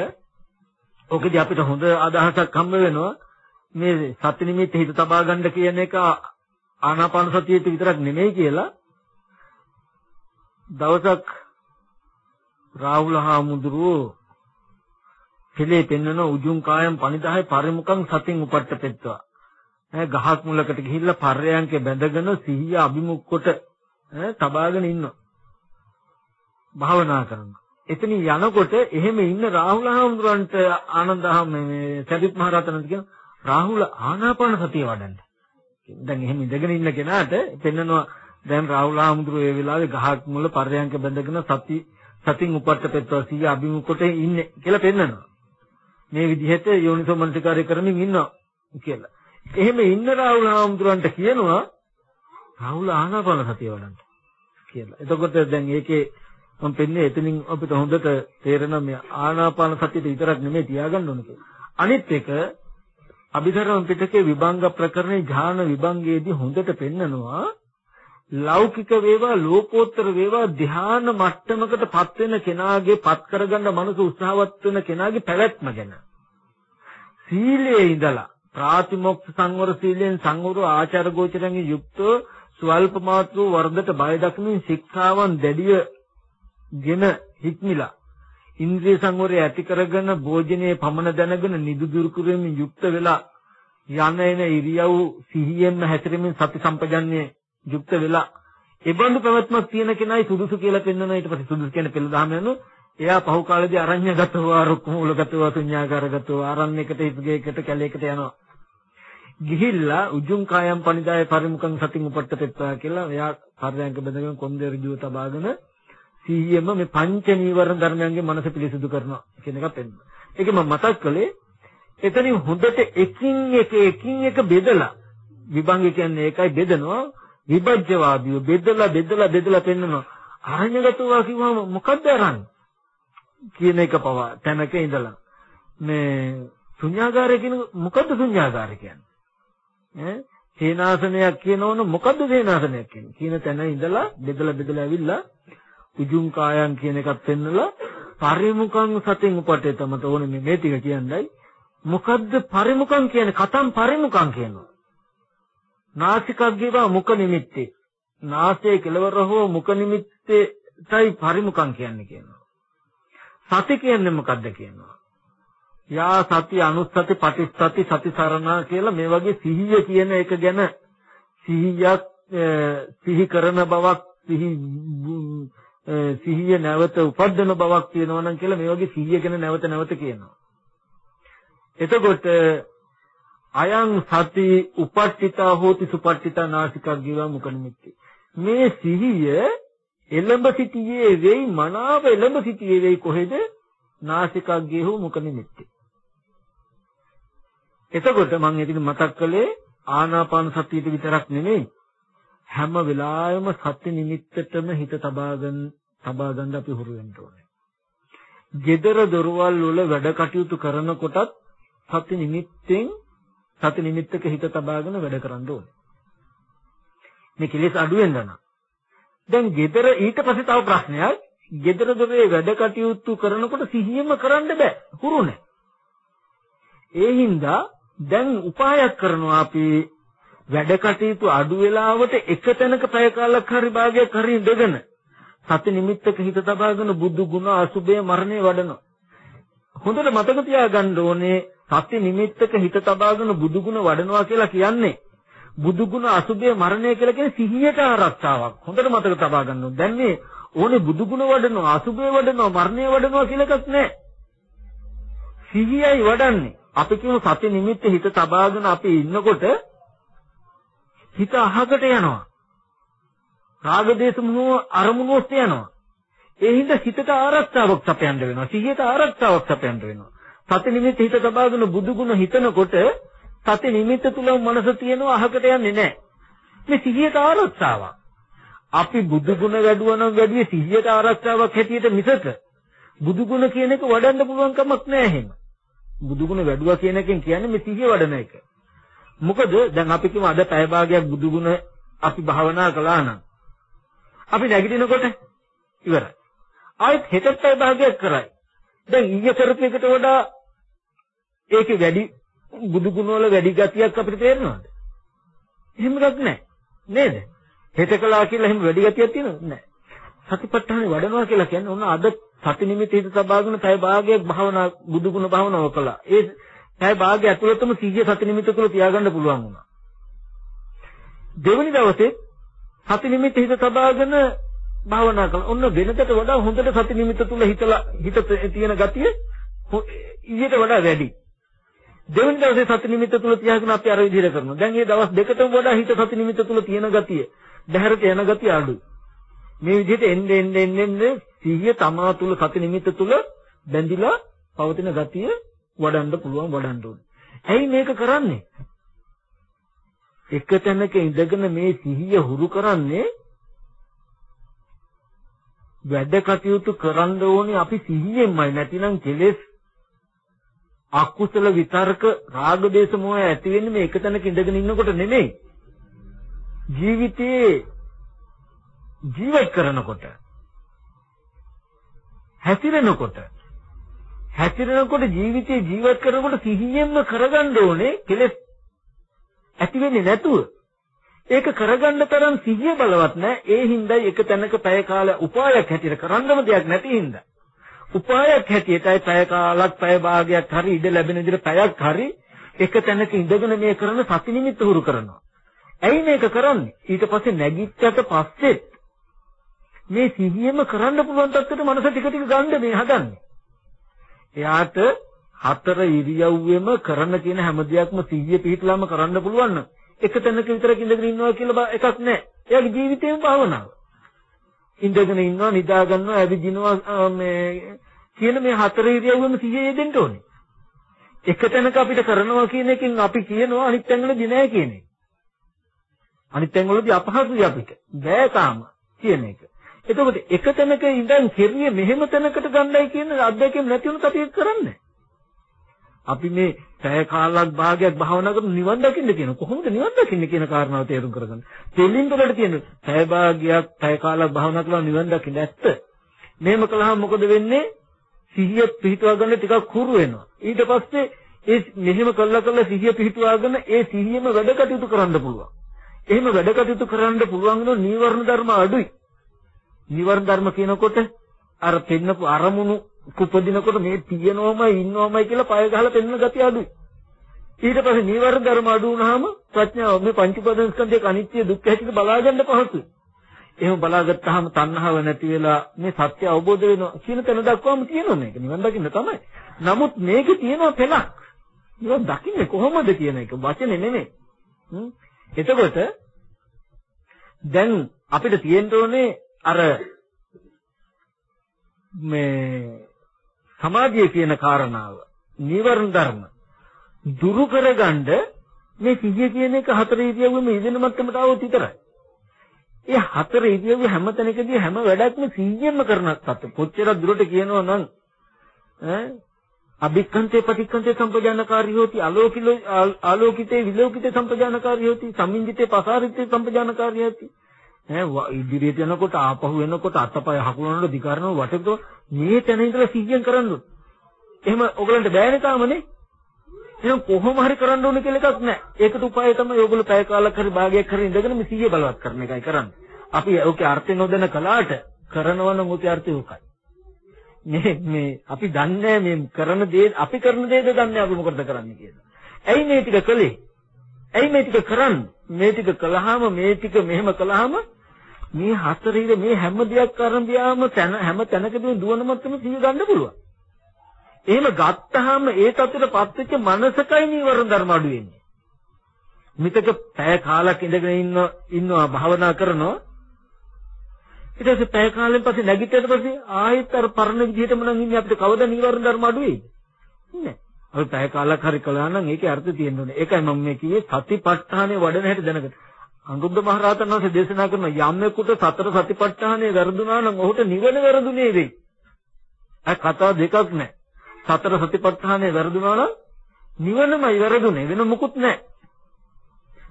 A: ඔකදී අපිට හොඳ අදහසක් හම්බ වෙනවා. මේ සති නිමිත්ත හිත තබා ගන්න කියන එක ආනාපාන සතියේ විතරක් නෙමෙයි කියලා. දවසක් රාහුල හාමුදුරුවෝ කෙලේ පෙන්වන උජුං කායම් පනිදාය පරිමුඛං සතින් උපට්ඨපෙත්වා. ඈ ගහක් මුලකට ගිහිල්ලා පර්යයන්කේ බැඳගෙන සිහිය අභිමුඛ කොට ඈ තබාගෙන ඉන්නවා. භාවනා කරනවා. එතනින් යනකොට එහෙම ඉන්න රාහුල හාමුදුරන්ට ආනන්ද මේ සරිත් මහ රහතන්ට කියන රාහුල ආනාපාන සතිය වඩන්න. දැන් එහෙම ඉඳගෙන ඉන්න කෙනාට පෙන්නනවා දැන් රාහුල හාමුදුරුවෝ ඒ වෙලාවේ ගහක් මුල පර්යංක බැඳගෙන සති සතින් උපට්ඨ පෙත්වා සිය අභිමුඛට ඉන්නේ කියලා පෙන්නනවා. මේ විදිහට යෝනිසෝ මනසිකාරය කරමින් ඉන්නවා කියලා. එහෙම ඉන්න රාහුල හාමුදුරන්ට කියනවා රාහුල ආනාපාන සතිය වඩන්න කියලා. එතකොට දැන් ඒකේ මම පෙන්නේ එතනින් අපිට හොඳට තේරෙනවා මේ ආනාපාන සතියට විතරක් නෙමෙයි තියාගන්න ඕන කියලා. අනිත් එක අභිධර්ම පිටකේ විභංග ප්‍රකරණේ ඥාන විභංගයේදී හොඳට පෙන්නනවා ලෞකික වේවා ලෝකෝත්තර වේවා ධ්‍යාන මට්ටමකට පත් වෙන කෙනාගේ පත් කරගන්න මනස උත්සාහවත් වෙන කෙනාගේ පැවැත්ම ගැන සීලයේ ඉඳලා ප්‍රාතිමොක්ඛ සංවර සීලෙන් සංවර ආචාර ගෝචරයෙන් යුක්තව ස්වල්ප මාත්‍ර වර්ධට බය දක්මින් ශික්ෂාවන් දැඩිය ගෙන හික්මිලා ඉන්ද්‍රිය සංවරය ඇති කරගෙන භෝජනයේ පමන දැනගෙන නිදු දුරු කිරීමෙන් යුක්ත වෙලා යන එන ඉරියව් සිහියෙන්ම හැසිරෙමින් සති සම්පජන්ණයේ යුක්ත වෙලා ඒබඳු පැවැත්මක් තියෙන කෙනයි සුදුසු කියලා පෙන්වනවා ඊට පස්සේ සුදුසු කියන්නේ පෙළ දහම යනවා එයා පහු කාලේදී අරඤ්‍යගතව රුක්මූලගතව ශුඤ්ඤාකාරගතව ආරණ්‍යයකට ඉස්ගේකට කැලේකට යනවා. ගිහිල්ලා උජුං කායම් පනිදාය පරිමුඛං සතින් උපට්ඨපෙත්තා කියලා එයා පරයන්ක බඳගෙන කොන්දේ ඍජුව තබාගෙන සිහියෙම මේ පංච නීවරණ ධර්මයන්ගේ මනස පිළිසුදු කරනවා කියන එකත් එන්න. ඒක මම මතක් කළේ එතනින් හොඳට එකින් එක එකින් එක බෙදලා විභංග කියන්නේ ඒකයි බෙදනවා විභජ්‍යවාදීව බෙදලා බෙදලා බෙදලා පෙන්නනවා. අරඤ්‍යගතවා කිව්වම මොකද්ද අරන්? කියන එක පවා තැනක ඉඳලා මේ ශුන්‍යාගාරය කියන මොකද්ද ශුන්‍යාගාරය කියන්නේ? ඈ සේනාසනයක් කියනවන මොකද්ද සේනාසනයක් කියන්නේ? කියන තැන ඉඳලා බෙදලා බෙදලා ඇවිල්ලා උජුං කායන් කියන එකත් පෙන්නලා පරිමුඛං සතින් උපටේ තමත ඕනේ මේ ටික කියන්නයි. මොකද්ද පරිමුඛං කියන්නේ? කතම් පරිමුඛං කියනවා. නාසිකක් ගේවා මුඛ නිමිත්තේ. නාසයේ කෙලවර හෝ මුඛ නිමිත්තේයි පරිමුඛං කියන්නේ කියනවා. සති කියන්නේ මොකද්ද කියනවා? යා සති අනුස්සති පටිස්සති සති සරණා කියලා මේ වගේ සිහිය කියන එක ගැන සිහියක් සිහි කරන බවක් සිහි සිහිය නැවත උපද්දන බවක් තියෙනවා නම් කියලා මේ වගේ සිහිය ගැන නැවත නැවත කියනවා. එතකොට අයං සති උපට්ඨිතා හෝති සුපට්ඨිතා නාසිකක් ගිවා මුකනිමිත්ති. මේ සිහිය එළඹ සිටියේ වෙයි මනාව එළඹ සිටියේ වෙයි කොහෙද? නාසිකක් ගිහු මුකනිමිත්ති. එතකොට මම ඉතින් මතක් කළේ ආනාපාන සතියට විතරක් නෙමෙයි හැම වෙලාවෙම සත්‍ය නිමිත්තටම හිත තබාගෙන තබා ගන්න අපි හුරු වෙන්න ඕනේ. gedara dorwal වල වැඩ කටයුතු කරනකොටත් සත්‍ය නිමිත්තෙන් සත්‍ය නිමිත්තක හිත තබාගෙන වැඩ කරන්න ඕනේ. මේ කෙලෙස් අඩු වෙන්න නම්. දැන් gedara ඊට පස්සේ තව ප්‍රශ්නයක්. gedara දොරේ වැඩ කටයුතු කරනකොට සිහියම කරන්න බෑ. හුරු නැහැ. ඒ හින්දා දැන් උපායක් කරනවා අපි වැඩ කටයුතු අඩු වෙලාවට එක තැනක පැය කාලක් හරි භාගයක් හරි ඉඳගෙන සති නිමිත්තක හිත තබාගෙන බුදු ගුණ අසුබේ මරණය වඩනවා. හොඳට මතක තියාගන්න ඕනේ සති නිමිත්තක හිත තබාගෙන බුදු ගුණ වඩනවා කියලා කියන්නේ බුදු ගුණ අසුබේ මරණය කියලා කියන්නේ සිහියට ආරක්ෂාවක්. හොඳට මතක තබා ගන්න ඕනේ. දැන් මේ ඕනේ බුදු ගුණ වඩනවා අසුබේ වඩනවා මරණය වඩනවා කියලා එකක් නැහැ. සිහියයි වඩන්නේ. අපි කියමු සති නිමිත්ත හිත තබාගෙන අපි ඉන්නකොට හිත අහකට යනවා. රාග දේශ මොහ අරමුණු ඔස්සේ යනවා. ඒ හින්දා හිතට ආරක්ෂාවක් සපයන්න වෙනවා. සිහියට ආරක්ෂාවක් සපයන්න වෙනවා. සති නිමිත්ත හිත තබාගෙන බුදු ගුණ හිතනකොට සති නිමිත්ත තුල මනස තියෙනවා අහකට යන්නේ නැහැ. මේ සිහියට ආරක්ෂාවක්. අපි බුදු ගුණ වැඩුවා නම් වැඩි සිහියට ආරක්ෂාවක් හැටියට මිසක බුදු ගුණ කියන එක වඩන්න පුළුවන් කමක් නැහැ එහෙම. බුදු ගුණ වැඩුවා කියන එකෙන් කියන්නේ මේ සිහිය වඩන එක. මොකද දැන් අපි කිව්ව අද පැය භාගයක් බුදු ගුණ අපි භාවනා කළා නම් අපි නැගිටිනකොට ඉවරයි. ආයෙත් හෙට පැය භාගයක් කරයි. දැන් ඊයේ කරපු එකට වඩා ඒකේ වැඩි බුදු ගුණ වල වැඩි ගතියක් අපිට තේරෙනවද? එහෙම එකක් නැහැ. නේද? හෙට කළා කියලා එහෙම වැඩි ගතියක් තියෙනවද? නැහැ. සතිපට්ඨානෙ වඩනවා කියලා කියන්නේ ඔන්න අද සති නිමිති හිත තබාගෙන පැය භාගයක් භාවනා බුදු ගුණ භාවනාව කළා. ඒ පැය භාගය ඇතුළතම සිහිය සති නිමිති තුළ තියාගන්න පුළුවන් වුණා. දෙවනි දවසේ සති නිමිති හිත තබාගෙන භාවනා කළා. ඔන්න වෙනදට වඩා හොඳට සති නිමිති තුළ හිතලා හිත තියෙන ගතිය ඊට වඩා වැඩි. දෙවනි දවසේ සති නිමිත්ත තුල තියාගෙන අපි අර විදිහට කරනවා. දැන් මේ දවස් දෙකටම වඩා හිත සති නිමිත්ත තුල තියෙන ගතිය, බහැරට යන ගතිය අඩුයි. මේ විදිහට එන්නේ එන්නේ එන්නේ සිහිය තමා තුල සති නිමිත්ත තුල බැඳිලා පවතින ගතිය වඩන්න පුළුවන් වඩන්න ඕනේ. ඇයි මේක කරන්නේ? එක තැනක ඉඳගෙන මේ සිහිය හුරු කරන්නේ වැඩ කටයුතු කරන්න ඕනේ අපි සිහියෙන්මයි නැතිනම් කෙලෙස් අකුසල විතර්ක රාග දේශ මොහ ඇති වෙන්නේ මේ එක තැනක ඉඳගෙන ඉන්නකොට නෙමෙයි ජීවිතයේ ජීවත් කරනකොට හැසිරෙනකොට හැසිරෙනකොට ජීවිතේ ජීවත් කරනකොට සිහියෙන්ම කරගන්න ඕනේ කෙලෙස් ඇති වෙන්නේ නැතුව ඒක කරගන්න තරම් සිහිය බලවත් නැහැ ඒ හින්දායි එක තැනක පැය කාලයක් උපායක් හැටියට කරන්නම දෙයක් නැති හින්දා උපායක් හැටියටයි පැය කාලක් පැය භාගයක් හරි ඉඩ ලැබෙන විදිහට පැයක් හරි එක තැනක ඉඳගෙන මේ කරන සති නිමිත්ත හුරු කරනවා. ඇයි මේක කරන්නේ? ඊට පස්සේ නැගිට්ටට පස්සෙත් මේ සිහියෙම කරන්න පුළුවන් තත්ත්වයට මනස ටික ටික ගන්න මේ හදන්නේ. එයාට හතර ඉරියව්වෙම කරන කියන හැම දෙයක්ම සිහිය පිහිටලාම කරන්න පුළුවන් නම් එක තැනක විතරක් ඉඳගෙන ඉන්නවා කියලා එකක් නැහැ. එයාගේ ජීවිතේම භාවනාව. ඉඳගෙන ඉන්නවා නිදා ගන්නවා ඇවිදිනවා මේ කියන මේ හතර ඉරියව්වෙම සිහිය යෙදෙන්න ඕනේ. එක තැනක අපිට කරනවා කියන එකෙන් අපි කියනවා අනිත් තැන්වලදී නෑ කියන එක. අනිත් තැන්වලදී අපහසුයි අපිට. බෑ තාම කියන එක. එතකොට එක තැනක ඉඳන් කෙරිය මෙහෙම තැනකට ගන්නයි කියන අත්දැකීම් නැති වුණොත් අපි ඒක කරන්නේ අපි මේ පැය කාලක් භාගයක් භාවනා කරන නිවන් දකින්න කියන කොහොමද නිවන් දකින්න කියන කාරණාව තේරුම් කරගන්න. දෙලින් වලට තියෙන පැය භාගයක් පැය කාලක් භාවනා කරලා නිවන් දකින්න ඇත්ත. මෙහෙම කළාම මොකද වෙන්නේ? සිහිය පිහිටවා ගන්න ටිකක් හුරු වෙනවා. ඊට පස්සේ ඒ මෙහෙම කළා කළා සිහිය පිහිටවාගෙන ඒ සිහියම වැඩ කටයුතු කරන්න පුළුවන්. එහෙම වැඩ කටයුතු කරන්න පුළුවන් වෙන නීවරණ ධර්ම අඩුයි. නීවරණ ධර්ම කියනකොට අර පෙන්නපු අරමුණු කුපදිනකොට මේ තියෙනවමයි ඉන්නවමයි කියලා පය ගහලා පෙන්න ගතිය අඩුයි. ඊට පස්සේ නීවරණ ධර්ම අඩු වුනහම ප්‍රඥාව මේ පංච උපාදානස්කන්ධයක අනිත්‍ය දුක්ඛ හැටියට බලා ගන්න පහසුයි. එහෙම බලාගත්තාම තණ්හාව නැති වෙලා මේ සත්‍ය අවබෝධ වෙනවා කියන තැන දක්වාම තියෙනවා මේක. නිවන් දකින්න තමයි. නමුත් මේකේ තියෙනවා පෙළක්. නිවන් දකින්නේ කොහොමද කියන එක වචනේ නෙමෙයි. එතකොට දැන් අපිට තියෙන්න ඕනේ අර මේ සමාධිය කියන කාරණාව නිවර්ණ ධර්ම දුරු කරගන්න මේ සිහිය කියන එක හතර ඉරියව්වෙම ඉදෙන මට්ටමට આવොත් විතරයි. ඒ හතර ඉරියව්ව හැම තැනකදී හැම වැඩක්ම සිහියෙන්ම කරනත් කොච්චර දුරට කියනවා නම් ඈ අභික්ඛන්තේ පටික්ඛන්තේ සම්පජානකාරී හොති ආලෝකිතේ ආලෝකිතේ විලෝකිතේ සම්පජානකාරී හොති සම්මින්ජිතේ පසාරිතේ සම්පජානකාරී හොති ඈ ඉදිරියට යනකොට ආපහු එනකොට අතපය හකුලනකොට දිගාරන වටේට මේ තැන ඉඳලා සිහියෙන් කරන්න ඕනේ. එහෙම ඔයගලන්ට බෑනේ තාමනේ. එහෙනම් කොහොම හරි කරන්න ඕනේ කියලා එකක් නැහැ. ඒකට උපාය තමයි ඔයගොල්ලෝ පැය කාලක් හරි භාගයක් හරි ඉඳගෙන මේ සිහිය බලවත් කරන එකයි කරන්නේ. අපි ඔකේ අර්ථය නොදැන කලාට කරනවා නම් ඔකේ අර්ථය උකයි. මේ මේ අපි දන්නේ මේ කරන දේ අපි කරන දේද දන්නේ අපි මොකටද කරන්නේ කියලා. ඇයි මේ ටික කළේ? ඇයි මේ ටික කරන්නේ? මේ ටික කළාම මේ ටික මෙහෙම කළාම මේ හතරින් මේ හැම දෙයක් අරන් ගියාම තන හැම තැනකදීම දුවන මත්තම සිහි ගන්න පුළුවන්. එහෙම ගත්තාම ඒ තත්ත්වයටපත් වෙච්ච මනසකයි නීවරණ ධර්ම අඩු වෙන්නේ. මිතක පැය කාලක් ඉඳගෙන ඉන්න ඉන්නවා භාවනා කරනවා. ඊට පස්සේ පැය කාලෙන් පස්සේ නැගිටිට පස්සේ ආයෙත් අර පරණ විදිහටම නම් ඉන්නේ අපිට කවදා නීවරණ ධර්ම අඩු වෙයිද? නෑ. අපි පැය කාලක් හරි කළා නම් ඒකේ අර්ථය තියෙන්න ඕනේ. ඒකයි මම මේ කිව්වේ සතිපට්ඨානේ වඩන හැටි දැනගන්න. අනුරුද්ධ මහරහතන් වහන්සේ දේශනා කරන යම්ෙකුට සතර සතිපට්ඨානය වැරදුනා නම් ඔහුට නිවන වැරදුනේ වෙයි. අය කතාව දෙකක් නැහැ. සතර සතිපට්ඨානය වැරදුනා නම් නිවනමයි වැරදුනේ වෙන මොකුත් නැහැ.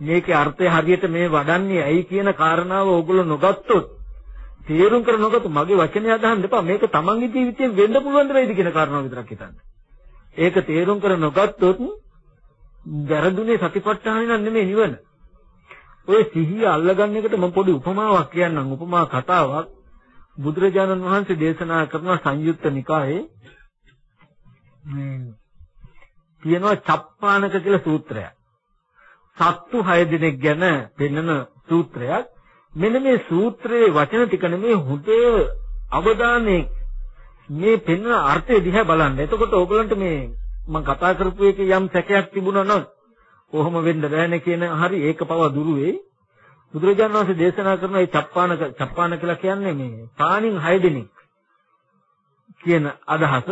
A: මේකේ අර්ථය හරියට මේ වඩන්නේ ඇයි කියන කාරණාව ඕගොල්ලෝ නොගත්තොත් තේරුම් කර නොගත්තු මගේ වචනය අදහන්න එපා මේක තමන්ගේ ජීවිතයෙන් වෙන්න පුළුවන් දෙයිද කියන කාරණාව විතරක් හිතන්න. ඒක තේරුම් කර නොගත්තොත් වැරදුනේ සතිපට්ඨානෙ නම් නෙමෙයි නිවන. ඔය සිහිය අල්ලගන්න එකට මම පොඩි උපමාවක් කියන්නම් උපමා කතාවක් බුදුරජාණන් වහන්සේ දේශනා කරන සංයුත්ත නිකායේ මේ තියෙනවා චප්පානක කියලා සූත්‍රයක්. සත්තු 6 දෙනෙක් ගැන පෙන්වන සූත්‍රයක්. මෙන්න මේ සූත්‍රයේ වචන ටික නෙමේ හුද අවධානයේ මේ පෙන්වන අර්ථය දිහා බලන්න. එතකොට ඕගලන්ට මේ මම කතා කරපු එකේ යම් සැකයක් තිබුණා නම් කොහොම වෙන්න බෑනේ කියන හරි ඒක පව දුරු වෙයි. බුදුරජාණන් වහන්සේ දේශනා කරන මේ චප්පානක චප්පාන කියලා කියන්නේ මේ පාණින් 6 දෙනෙක් කියන අදහස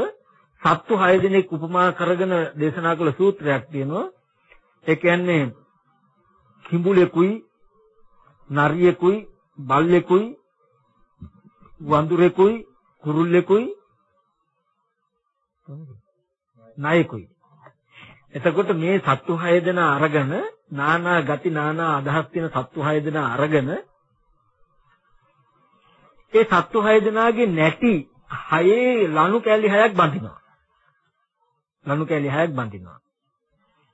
A: සත්තු 6 දෙනෙක් උපමා කරගෙන දේශනා කළ සූත්‍රයක් තියෙනවා. ඒ කියන්නේ කිඹුලෙකුයි නරියෙකුයි බල්ලෙකුයි වඳුරෙකුයි කුරුල්ලෙකුයි නායකුයි එතකොට මේ සත්තු 6 දෙනා අරගෙන නානා ගති නානා අදහස් තියෙන සත්තු 6 දෙනා අරගෙන ඒ සත්තු 6 දෙනාගේ නැටි හයේ ලනු කැලි හයක් බඳිනවා ලනු කැලි හයක් බඳිනවා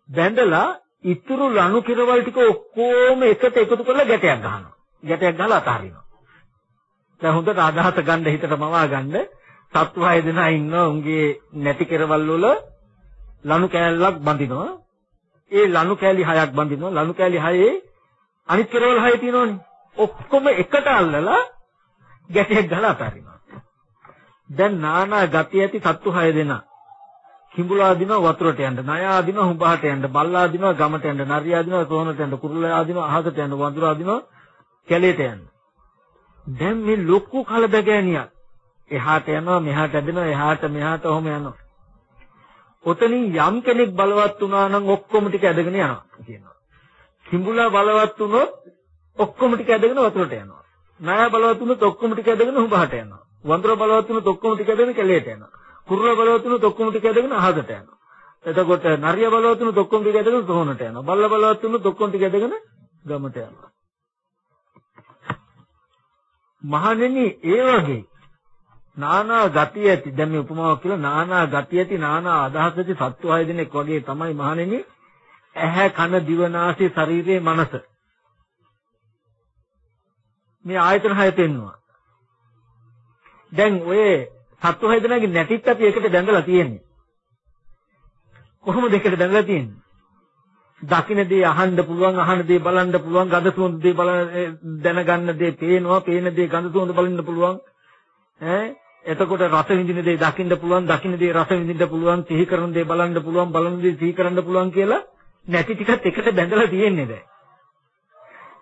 A: බැඳලා ඉතුරු ලනු කිරවල් ටික ඔක්කොම එකට එකතු කරලා ගැටයක් ගහනවා. ගැටයක් ගහලා අතහරිනවා. දැන් හොඳට අදහස ගන්න හිතට මවා ගන්න සත්තු හය දෙනා ඉන්නවා උන්ගේ නැති කෙරවල් වල ලනු කෑල්ලක් බඳිනවා. ඒ ලනු කෑලි හයක් බඳිනවා. ලනු කෑලි හයේ අනිත් කෙරවල් හය තියෙනවනේ. ඔක්කොම එකට අල්ලලා ගැටයක් ගහලා අතහරිනවා. දැන් නානා ගති ඇති සත්තු හය දෙනා කිඹුලා දිනවා වතුරට යන්න, නයා දිනවා හුඹහට යන්න, බල්ලා දිනවා ගමට යන්න, නරියා දිනවා සෝනට යන්න, කුරුල්ලා දිනවා අහසට යන්න, වඳුරා දිනවා කැලේට යන්න. දැන් මේ ලොකු කලබගෑනියක්. එහාට යනවා, මෙහාට ඇදෙනවා, එහාට මෙහාට ඔහොම යනවා. ඔතනින් යම් කෙනෙක් බලවත් වුණා නම් ඔක්කොම ටික ඇදගෙන යනවා කියනවා. කිඹුලා බලවත් වුණොත් ඔක්කොම ටික ඇදගෙන වතුරට යනවා. නයා බලවත් වුණොත් ඔක්කොම ටික ඇදගෙන හුඹහට යනවා. වඳුර බලවත් වුණොත් ඔක්කොම ටික ඇදගෙන කැලේට යනවා. කුරුල බලවතුණු ඔක්කොම ටික ඇදගෙන අහකට යනවා. එතකොට නරිය බලවතුණු ඔක්කොම ටික ඇදගෙන සෝනට යනවා. බල්ල බලවතුණු ඔක්කොම ටික ඇදගෙන ගමට යනවා. මහණෙනි ඒ වගේ නානා ගති ඇති දැන් මේ උපමාවක් කියලා නානා ගති ඇති නානා අදහස් ඇති සත්ව හය දෙනෙක් වගේ තමයි මහණෙනි ඇහැ කන දිව නාසය ශරීරයේ මනස මේ ආයතන හය පෙන්නවා දැන් ඔය සත්තු හයදෙනාගේ නැටිත් අපි එකට බැඳලා තියෙන්නේ. කොහොමද එකට බැඳලා තියෙන්නේ? දකින්න දේ අහන්න පුළුවන්, අහන දේ බලන්න පුළුවන්, ගඳ සුවඳ දේ බල දැනගන්න දේ පේනවා, පේන දේ ගඳ සුවඳ බලන්න පුළුවන්. ඈ එතකොට රස විඳින දේ දකින්න පුළුවන්, දකින්න දේ රස විඳින්න පුළුවන්, සිහි කරන දේ බලන්න පුළුවන්, බලන දේ සිහි කරන්න පුළුවන් කියලා නැති ටිකත් එකට බැඳලා තියෙන්නේ දැන්.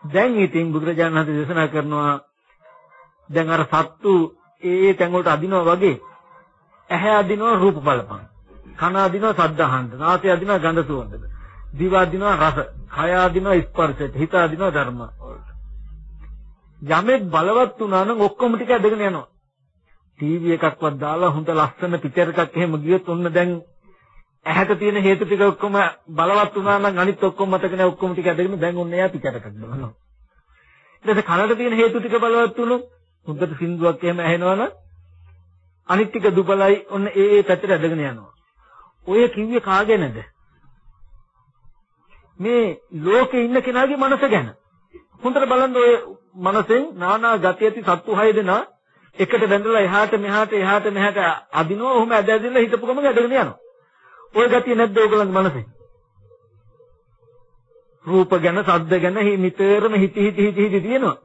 A: දැන් ඉතින් බුදුරජාණන් වහන්සේ දේශනා කරනවා දැන් අර සත්තු ඒ ඒ තැන් වලට අදිනවා වගේ. ඇහැ අදිනවා රූප බලපං. කන අදිනවා ශබ්ද අහන්න. නාසය අදිනවා ගඳ සුවඳට දිව අදිනවා රස. කය අදිනවා ස්පර්ශයට. හිත අදිනවා ධර්ම වලට. යමෙක් බලවත් වුණා නම් ඔක්කොම ටික ඇදගෙන යනවා. ටීවී එකක්වත් දාලා හොඳ ලස්සන පිටර එකක් එහෙම ගියොත් ඔන්න දැන් ඇහැට තියෙන හේතු ටික ඔක්කොම බලවත් වුණා නම් අනිත් ඔක්කොම මතක නැහැ ඔක්කොම ටික ඇදගෙන දැන් ඔන්න එයා පිටර එකක් බලනවා ඊට පස්සේ කනට තියෙන හේතු ටික බලවත් වුණොත් හොඳට සින්දුවක් එහෙම ඇහෙනවනම් අනිත් ටික දුබලයි ඔන්න ඒ ඒ පැත්තට ඇදගෙන යනවා. ඔය කිව්වේ කාගෙනද? මේ ලෝකේ ඉන්න කෙනාගේ මනස ගැන. හොඳට බලන්න ඔය මනසෙන් නානා ගති ඇති සත්තු හය දෙනා එකට බැඳලා එහාට මෙහාට එහාට මෙහාට අදිනවා ඔහොම ඇද ඇදලා හිතපු ගමන් ඇදගෙන යනවා. ඔය ගතිය නැද්ද ඕගලන්ගේ මනසේ? රූප ගැන, ශබ්ද ගැන නිතරම හිත හිත හිත හිත තියෙනවා.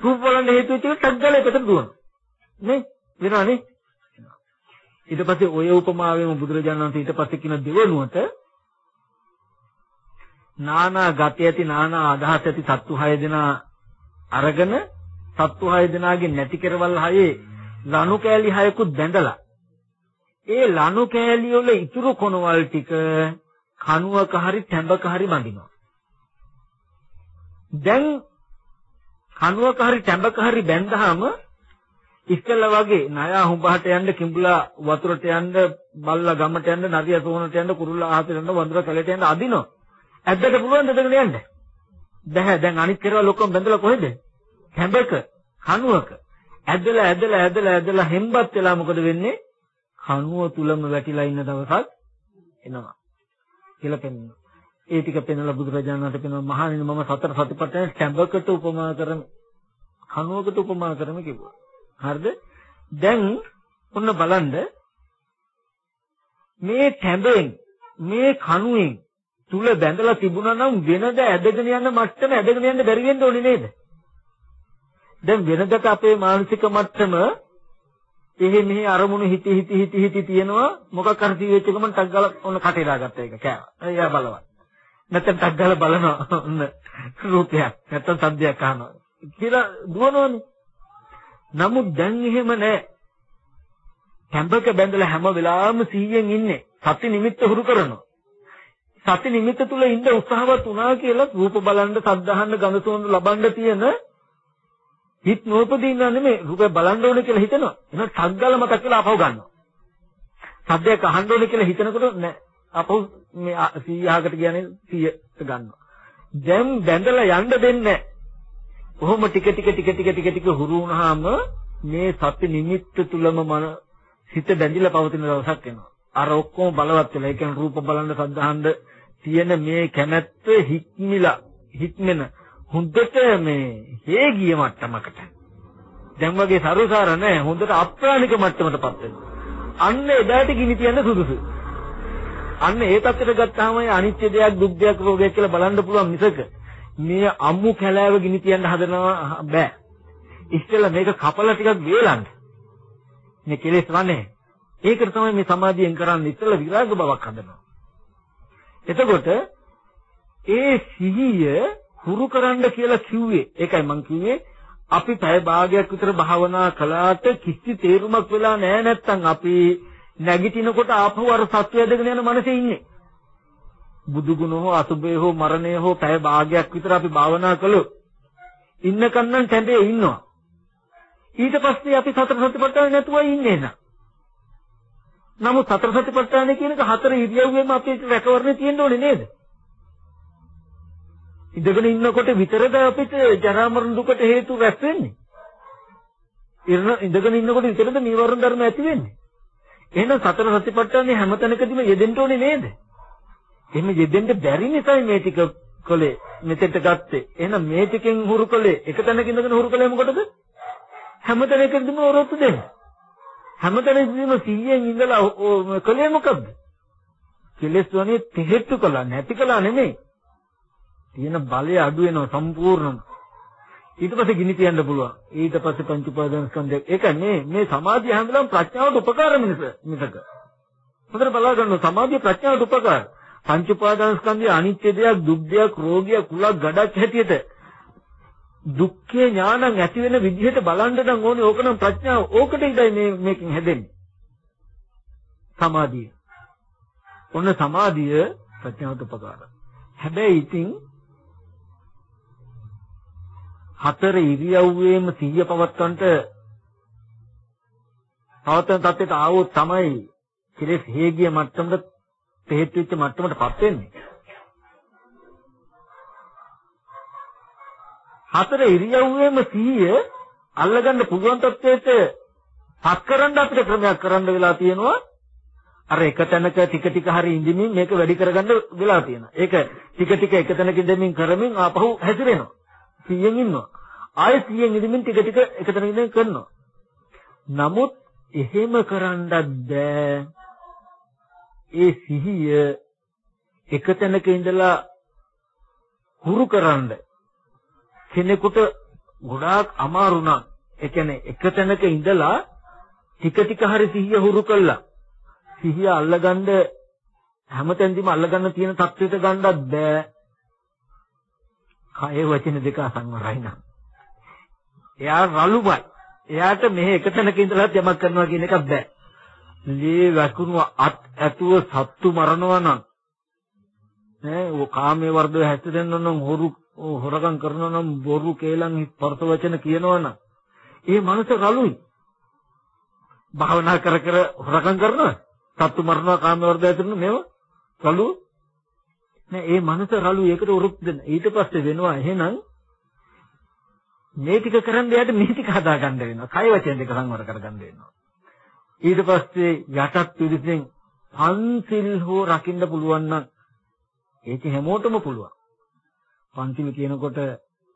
A: රූප බලන්න හේතු වෙච්ච එක ටක් ගාලා එකට දුවනවා. නේ? වෙනවනේ? ඊට පස්සේ ඔය උපමාවෙම බුදුරජාණන් වහන්සේ ඊට පස්සේ කියන දෙවනුවට නානා ගති ඇති නානා අදහස් ඇති සත්තු හය දෙනා අරගෙන සත්තු හය දෙනාගේ නැති කෙරවල් හයේ ලනු කෑලි හයකුත් බැඳලා ඒ ලනු කෑලි වල ඉතුරු කොනවල් ටික කණුවක හරි තැඹක හරි බඳිනවා. දැන් කණුවක හරි තැඹක හරි බැඳහම ඉස්සෙල්ලා වගේ නයා හුඹහට යන්න කිඹුලා වතුරට යන්න බල්ලා ගමට යන්න නදිය සෝනට යන්න කුරුල්ලා ආහතට යන්න වඳුර කැලේට යන්න අදිනවා ඇද්දට පුළුවන් දෙදගෙන යන්න බෑ දැන් අනිත් කෙරවල ඔක්කොම බැඳලා කොහෙද? හැඹක කණුවක. ඇදලා ඇදලා ඇදලා ඇදලා හෙම්බත් වෙලා මොකද වෙන්නේ? කණුව තුලම වැටිලා ඉන්න දවසක් එනවා. කියලා පෙන්වනවා. ඒ ටික පෙන්වලා බුදුරජාණන් වහන්සේ පෙන්වනවා මහණෙනි මම සතර සතිපට්ඨාන කැඹකට උපමා කරමි. කණුවකට උපමා කරමි කිව්වා. හරිද? දැන් ඔන්න බලන්න මේ කැඹෙන් මේ කණුවෙන් තුල බැඳලා තිබුණා නම් වෙනද ඇදගෙන යන මට්ටම ඇදගෙන යන්න බැරි වෙන්න ඕනේ නේද? දැන් වෙනදට අපේ මානසික මට්ටම එහෙ මෙහෙ අරමුණු හිති හිති හිති හිති තියෙනවා මොකක් හරි ජීවිත එකම ටක් ගාලා ඔන්න කටේ දාගත්ත එක කෑවා. එයා බලවත්. නැත්නම් ටක් ගාලා බලනවා ඔන්න රූපයක් නැත්නම් සද්දයක් අහනවා කියලා දුවනවනේ. නමුත් දැන් එහෙම නැහැ. කැම්බක බැඳලා හැම වෙලාවෙම 100න් ඉන්නේ. සති නිමිත්ත හුරු කරනවා. සති නිමිත්ත තුල ඉන්න උත්සාහවත් වුණා කියලා රූප බලන්න, සද්ද අහන්න, ගඳ සුවඳ ලබන්න තියෙන හිත නූපදින්න නෙමෙයි රූපය බලන්න ඕනේ කියලා හිතනවා. එහෙනම් සද්දල මතක් කියලා අපව ගන්නවා. සද්දයක් අහන්න ඕනේ කියලා හිතනකොට නෑ. අපව මේ 100කට කියන්නේ 100ට ගන්නවා. දැන් බැඳලා යන්න දෙන්නේ කොහොම ටික ටික ටික ටික ටික ටික හුරු වුණාම මේ සති නිමිත්ත තුලම මන සිත බැඳිලා පවතින දවසක් එනවා. අර ඔක්කොම බලවත් වෙලා ඒ කියන්නේ රූප බලන්න සද්ධාහන්න තියෙන මේ කැමැත්ත හික්මිලා හික්මෙන හොඳට මේ හේ ගිය මට්ටමකට. දැන් වගේ සරුසාර නැහැ. හොඳට අප්‍රාණික මට්ටමටපත් වෙනවා. අන්න එදාට ගිනි තියන්න සුදුසු. අන්න ඒ තත්ත්වයට ගත්තාම අනිත්‍ය දෙයක් දුක් දෙයක් රෝගයක් කියලා බලන්න පුළුවන් මිසක මේ අම්මු කැලෑව ගිනි තියන්න හදනවා බෑ. ඉස්සෙල්ලා මේක කපලා ටිකක් වේලන්න. මේ කෙලෙස් වනේ ඒකට තමයි මේ සමාධියෙන් කරන්නේ. ඉස්සෙල්ලා විරාග බවක් හදනවා. එතකොට ඒ සිහිය හුරු කරන්න කියලා කිව්වේ. ඒකයි මං කිව්වේ අපි පැය භාගයක් විතර භාවනා කළාට කිසි තේරුමක් වෙලා නැහැ නැත්තම් අපි නැගිටිනකොට ආපහු අර සත්‍ය ඇදගෙන යන මනසේ ඉන්නේ. බුදු ගුණ හෝ අසුබේ හෝ මරණය හෝ පැය භාගයක් විතර අපි භාවනා කළොත් ඉන්නකන් නම් තැඹේ ඉන්නවා. ඊට පස්සේ අපි සතර සතිපට්ඨාන නැතුවයි ඉන්නේ නේද? නමුත් සතර සතිපට්ඨාන කියන එක හතර ඉරියව්වෙම අපේ රැකවරණේ තියෙන්න ඕනේ නේද? ඉඳගෙන ඉන්නකොට විතරද අපිට ජරා මරණ දුකට හේතු රැස් වෙන්නේ? ඉඳගෙන ඉන්නකොට විතරද නීවරණ ධර්ම ඇති වෙන්නේ? එහෙනම් සතර සතිපට්ඨානේ හැමතැනකදීම යෙදෙන්න ඕනේ නේද? එහෙම යෙදෙන්න බැරි නිසායි මේ ටික කළේ මෙතෙන්ට ගත්තේ. එහෙනම් මේ ටිකෙන් හුරු කළේ එක තැනක ඉඳගෙන හුරු කළේ මොකටද? හැමතැනකදීම ඔරොත්තු දෙන්න. හැමතැනදීම 100න් ඉඳලා කළේ මොකද්ද? කෙලෙස් වනේ තෙහෙට්ටු කළා නැති කළා නෙමෙයි. තියෙන බලය අඩු වෙනවා සම්පූර්ණම. ඊට පස්සේ ගිනි තියන්න පුළුවන්. ඊට පස්සේ පංච උපාදාන ස්කන්ධය. ඒක මේ මේ සමාධිය හැමදාම ප්‍රඥාවට උපකාර මිනිස මිසක. හොඳට බලා ගන්න සමාධිය ප්‍රඥාවට උපකාර. පංච උපාදාන ස්කන්ධය අනිත්‍ය දෙයක්, දුක් දෙයක්, රෝගියක්, කුලක්, ගඩක් හැටියට දුක්ඛේ ඥානං ඇති වෙන විදිහට බලන්න නම් ඕනේ ඕක නම් ප්‍රඥාව. ඕකට ඉදයි මේ මේකෙන් හැදෙන්නේ. සමාධිය. ඔන්න සමාධිය ප්‍රඥාවට උපකාරයි. හැබැයි ඉතින් හතර ඉරියව්වේම සිහිය පවත්වන්නට පවත්වන තත්ත්වයට ආවොත් තමයි කෙලෙස් හේගිය මට්ටමට තෙහෙත් වෙච්ච මට්ටමටපත් වෙන්නේ. හතර ඉරියව්වේම සිහිය අල්ලගන්න පුළුවන් තත්ත්වයට පත් කරන්න අපිට ක්‍රමයක් කරන්න වෙලා තියෙනවා. අර එක තැනක ටික ටික හරි ඉඳිමින් මේක වැඩි කරගන්න වෙලා තියෙනවා. ඒක ටික ටික එක තැනක ඉඳමින් කරමින් ආපහු හැසිරෙනවා. 100න් ඉන්නවා. ආයෙ 100න් ඉඳමින් ටික ටික එකතන ඉඳන් කරනවා. නමුත් එහෙම කරන්නත් බෑ. ඒ සිහිය එකතැනක ඉඳලා හුරු කරන්න කෙනෙකුට ගොඩාක් අමාරු නම් ඒ කියන්නේ එකතැනක ඉඳලා ටික ටික හරි සිහිය හුරු කළා. සිහිය අල්ලගන්න හැමතැනදීම අල්ලගන්න තියෙන තත්ත්වයට ගන්නත් බෑ. කය වචන දෙක අසංවරයි නම්. එයා රළුමයි. එයාට මෙහෙ එක තැනක ඉඳලා යමක් කරනවා කියන එකක් බෑ. ලේ වැකුණු අත් ඇතුව සත්තු මරනවා නම් ඈ ඔය කාමයේ වර්ධව හැසිරෙන්න නම් හොරු හොරකම් කරනවා නම් බොරු කේලම් පරස වචන කියනවා නම් ඒ මනස රළුයි. භාවනා කර කර හොරකම් කරනවා සත්තු මරනවා කාම වර්ධය ඇතුළු මේව කළු නෑ ඒ මනස රළු ඒකට උරුක් දෙන්න. ඊට පස්සේ වෙනවා එහෙනම් මේ ටික කරන්න යට මේ ටික හදා ගන්න වෙනවා. කය වචන දෙක සංවර කරගන්න වෙනවා. ඊට පස්සේ යටත් පිළිසෙන් පන්සිල් හෝ රකින්න පුළුවන් නම් ඒක හැමෝටම පුළුවන්. පන්සිල් කියනකොට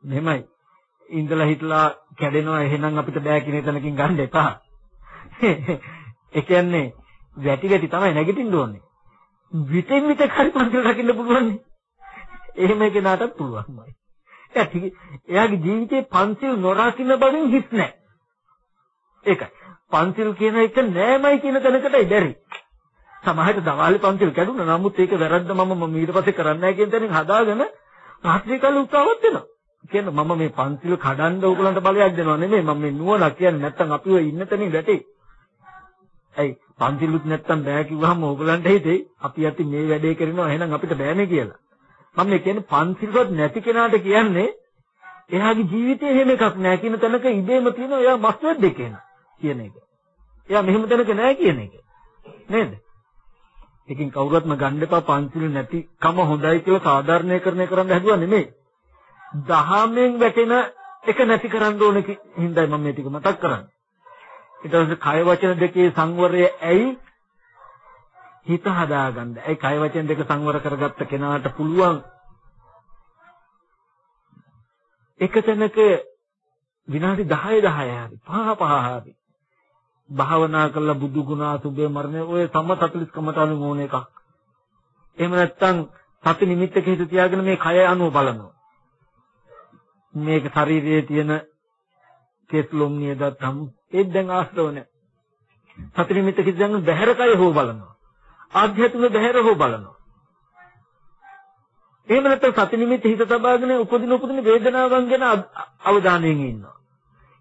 A: මෙහෙමයි. ඉඳලා හිටලා කැඩෙනවා එහෙනම් අපිට බෑ කියන තැනකින් ගන්න එපා. ඒ කියන්නේ වැටි වැටි තමයි නැගිටින්න ඕනේ. විතෙන් විත හරි පන්සිල් රකින්න පුළුවන්. එහෙම කෙනාටත් පුළුවන්මයි. එයාගේ ජීවිතේ පන්සිල් නොරකින්න බවින් හිස් නැහැ. ඒකයි. පන්සිල් කියන එක නෑමයි කියන තැනකටයි බැරි. සමහරට දවාලේ පන්සිල් කැඩුනා. නමුත් ඒක වැරද්ද මම මම ඊට පස්සේ කරන්නේ නැහැ කියන තැනින් හදාගෙන රාත්‍රී කාලේ උත්සාහවත් වෙනවා. කියන්නේ මම මේ පන්සිල් කඩන්න ඕගලන්ට බලයක් දෙනවා නෙමෙයි. මම මේ නුවණක් කියන්නේ නැත්තම් අපිව ඉන්න තැනින් වැටේ. ඇයි පන්සිලුත් නැත්තම් බෑ කිව්වහම ඕගලන්ට හිතේ අපි යති මේ වැඩේ කරනවා එහෙනම් අපිට බෑනේ කියලා. මම මේ කියන්නේ පන්සිල්වත් නැති කෙනාට කියන්නේ එයාගේ ජීවිතේ එහෙම එකක් නෑ කියන තැනක ඉබේම තියෙන එයා මස් වැද්දෙක් කියන එක. එයා මෙහෙම තැනක නෑ කියන එක. නේද? එකකින් කවුරුත්ම ගන්න එපා පන්සිල් නැතිකම හොඳයි කියලා සාධාරණීකරණය කරන්න හැදුවා නෙමෙයි. දහමෙන් වැටෙන එක නැති කරන්න ඕනේ හින්දායි මම මේ ටික මතක් කරන්නේ. ඊට පස්සේ කය වචන දෙකේ සංවරය ඇයි හිත හදාගන්න. ඒ කය වචන දෙක සංවර කරගත්ත කෙනාට පුළුවන් එක තැනක විනාඩි 10 10 හරි 5 5 හරි භාවනා කරලා බුදු ගුණ අසුභය මරණය ඔය සම 40 කමතාලු මොන එකක්. එහෙම නැත්නම් සති නිමිත්තක හිත තියාගෙන මේ කය අනුව බලනවා. මේක ශරීරයේ තියෙන කෙස්ලොම් නියදත් හම් ඒත් දැන් ආශ්‍රව නැහැ. සති නිමිත්තක හිත තියාගෙන බහැර කය හෝ බලනවා. ආධ්‍යාත්මික බහැර හෝ බලනවා. එහෙම නැත්නම් සති නිමිත්ත හිත තබාගෙන උපදින උපදින වේදනාවන් ගැන අවධානයෙන් ඉන්නවා.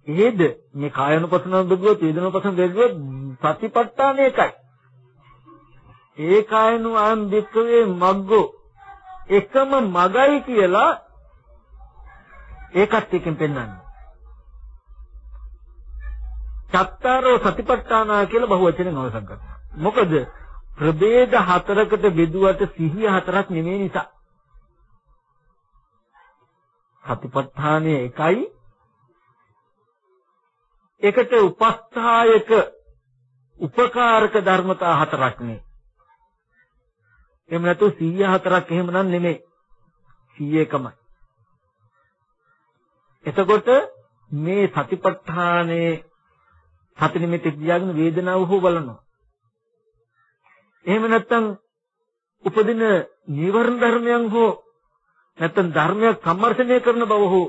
A: එහෙද මේ කායනුපසනාව බෙදුවොත් වේදනානුපසනාව බෙදුවොත් සතිපට්ඨාන එකයි. ඒ කායනු අයම් දෙක්කවේ මග්ගෝ එකම මගයි කියලා ඒකත් එකෙන් පෙන්වන්නේ. චත්තාරෝ සතිපට්ඨාන කියලා බහුවචනෙන් අවසන් කරනවා. මොකද ප්‍රභේද හතරකට බෙදුවට සිහිය හතරක් නෙමෙයි නිසා. සතිපට්ඨානය එකයි ඒකට උපස්ථායක උපකාරක ධර්මතා හතරක් නේ. එහෙම නැතු 104ක් එහෙමනම් නෙමෙයි. 101මයි. එතකොට මේ සතිපට්ඨානේ සති නිමිති තියාගෙන වේදනාව හෝ බලනවා. එහෙම නැත්නම් උපදින නීවරණ ධර්මයන් හෝ නැත්නම් ධර්මයක් සම්මර්ෂණය කරන බව හෝ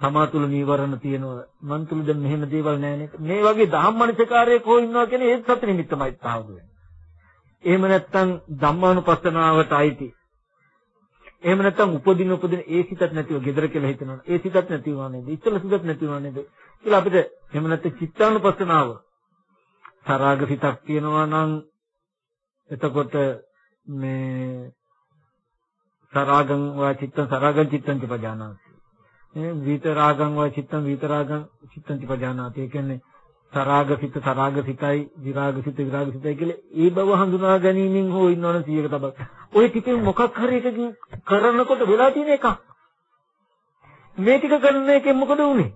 A: තමා තුළ නීවරණ තියෙනවා. මන් තුළ දැන් මෙහෙම දේවල් නැහැ නේද? මේ වගේ ධම්මනිසකාරයෙක් හෝ ඉන්නවා කියන්නේ ඒත් සත්‍ය නිමිත්තමයි තාවු වෙන්නේ. එහෙම නැත්නම් ධම්මානුපස්සනාවට අයිති. එහෙම නැත්නම් උපදින උපදින ඒ සිතත් නැතිව gedara කියලා හිතනවා. ඒ සිතත් නැතිව නේද? ඉස්සල සිතත් නැතිව නේද? කියලා අපිට එහෙම නැත්නම් චිත්තානුපස්සනාව. සරාග සිතක් තියෙනවා නම් එතකොට මේ සරාගං වා චිත්තං සරාගං චිත්තං චපජානාති මේ විතරාගං වා චිත්තං විතරාගං චිත්තං චපජානාති ඒ කියන්නේ සරාග සිත සරාග සිතයි විරාග සිත විරාග සිතයි කියලා ඒ බව හඳුනා ගැනීමෙන් හෝ ඉන්නවනම් 100ක තබක් ওই ටිකෙන් මොකක් හරි එකකින් කරනකොට වෙලා තියෙන එකක්. මේ ටික කරන එකෙන් මොකද වුනේ?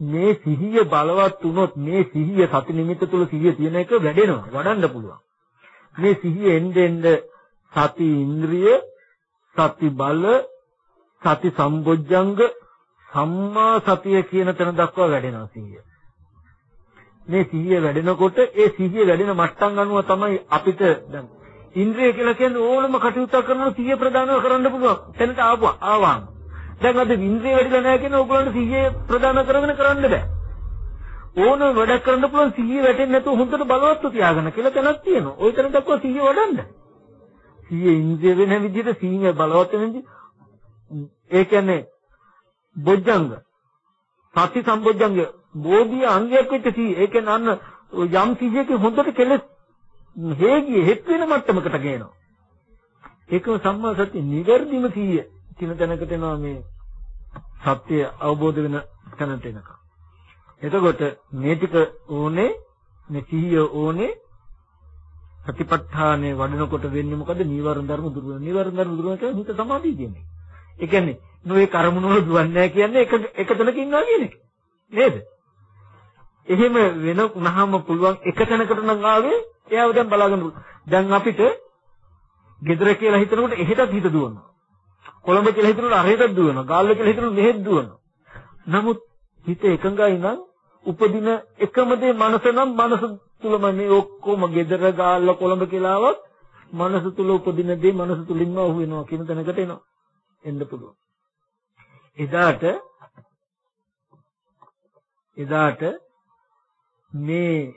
A: මේ සිහිය බලවත් වුණොත් මේ සිහිය සති නිමිත්ත තුල සිහිය තියෙන එක වැඩෙනවා වඩන්න පුළුවන්. මේ සිහිය එන්න එන්න සති ඉන්ද්‍රිය සති බල සති සම්බොජ්ජංග සම්මා සතිය කියන තැන දක්වා වැඩෙනවා සිහිය. මේ සිහිය වැඩෙනකොට ඒ සිහිය වැඩෙන මට්ටම් අනුව තමයි අපිට දැන් ඉන්ද්‍රිය කියලා කියන්නේ ඕනම කටයුත්තක් කරනවා සිහිය ප්‍රදානව කරන්න පුළුවන්. එතනට ආවා ආවාම. දැන් අද ඉන්ද්‍රිය වැඩිලා නැහැ කියන ඕගොල්ලන්ට සිහිය ප්‍රදාන කරගෙන කරන්න බෑ. ඕන වැඩක් කරන්න පුළුවන් සිහිය වැටෙන්නේ නැතුව හොඳට බලවත්ව තියාගන්න කියලා තැනක් තියෙනවා. ওই තැන දක්වා සිහිය වඩන්න. සිහිය ඉන්ද්‍රිය වෙන විදිහට සිහිය බලවත් වෙන විදිහ ඒ කියන්නේ බොජ්ජංග සති සම්බොජ්ජංග බෝධිය අංගයක් වෙච්ච සිහිය. ඒ කියන්නේ අන්න යම් සිහියක හොඳට කෙලස් හේගිය හෙත් වෙන මට්ටමකට ගේනවා. ඒකම සම්මා සතිය නිවැරදිම සිහිය කියන තැනකට එනවා මේ සත්‍ය අවබෝධ වෙන තැනට එනකම්. එතකොට මේ ටික ඕනේ මේ සිහිය ඕනේ සතිපට්ඨානේ වඩනකොට වෙන්නේ මොකද? නීවරණ ධර්ම දුරු වෙනවා. නීවරණ ධර්ම දුරු වෙනවා කියන්නේ හිත සමාධිය කියන්නේ. ඒ කියන්නේ නොයේ කර්මන වල දුවන්නේ නැහැ කියන්නේ එක එක තැනක ඉන්නවා කියන එක. නේද? එහෙම වෙන උනහම පුළුවන් එක තැනකට නම් ආවේ එයාව දැන් බලාගෙන දැන් අපිට gedara කියලා හිතනකොට එහෙටත් හිත දුවනවා. කොළඹ කියලා හිතනකොට අරහෙටත් දුවනවා. ගාල්ල කියලා හිතනකොට මෙහෙත් දුවනවා. නමුත් හිත එකඟයි නම් උපදින එකම දේ මනස නම් මනස තුලම මේ ඔක්කොම gedara ගාල්ල කොළඹ කියලාවත් මනස තුල උපදින දේ මනස තුලින්ම අහු වෙනවා කියන තැනකට එනවා. එන්න පුළුවන්. එදාට එදාට මේ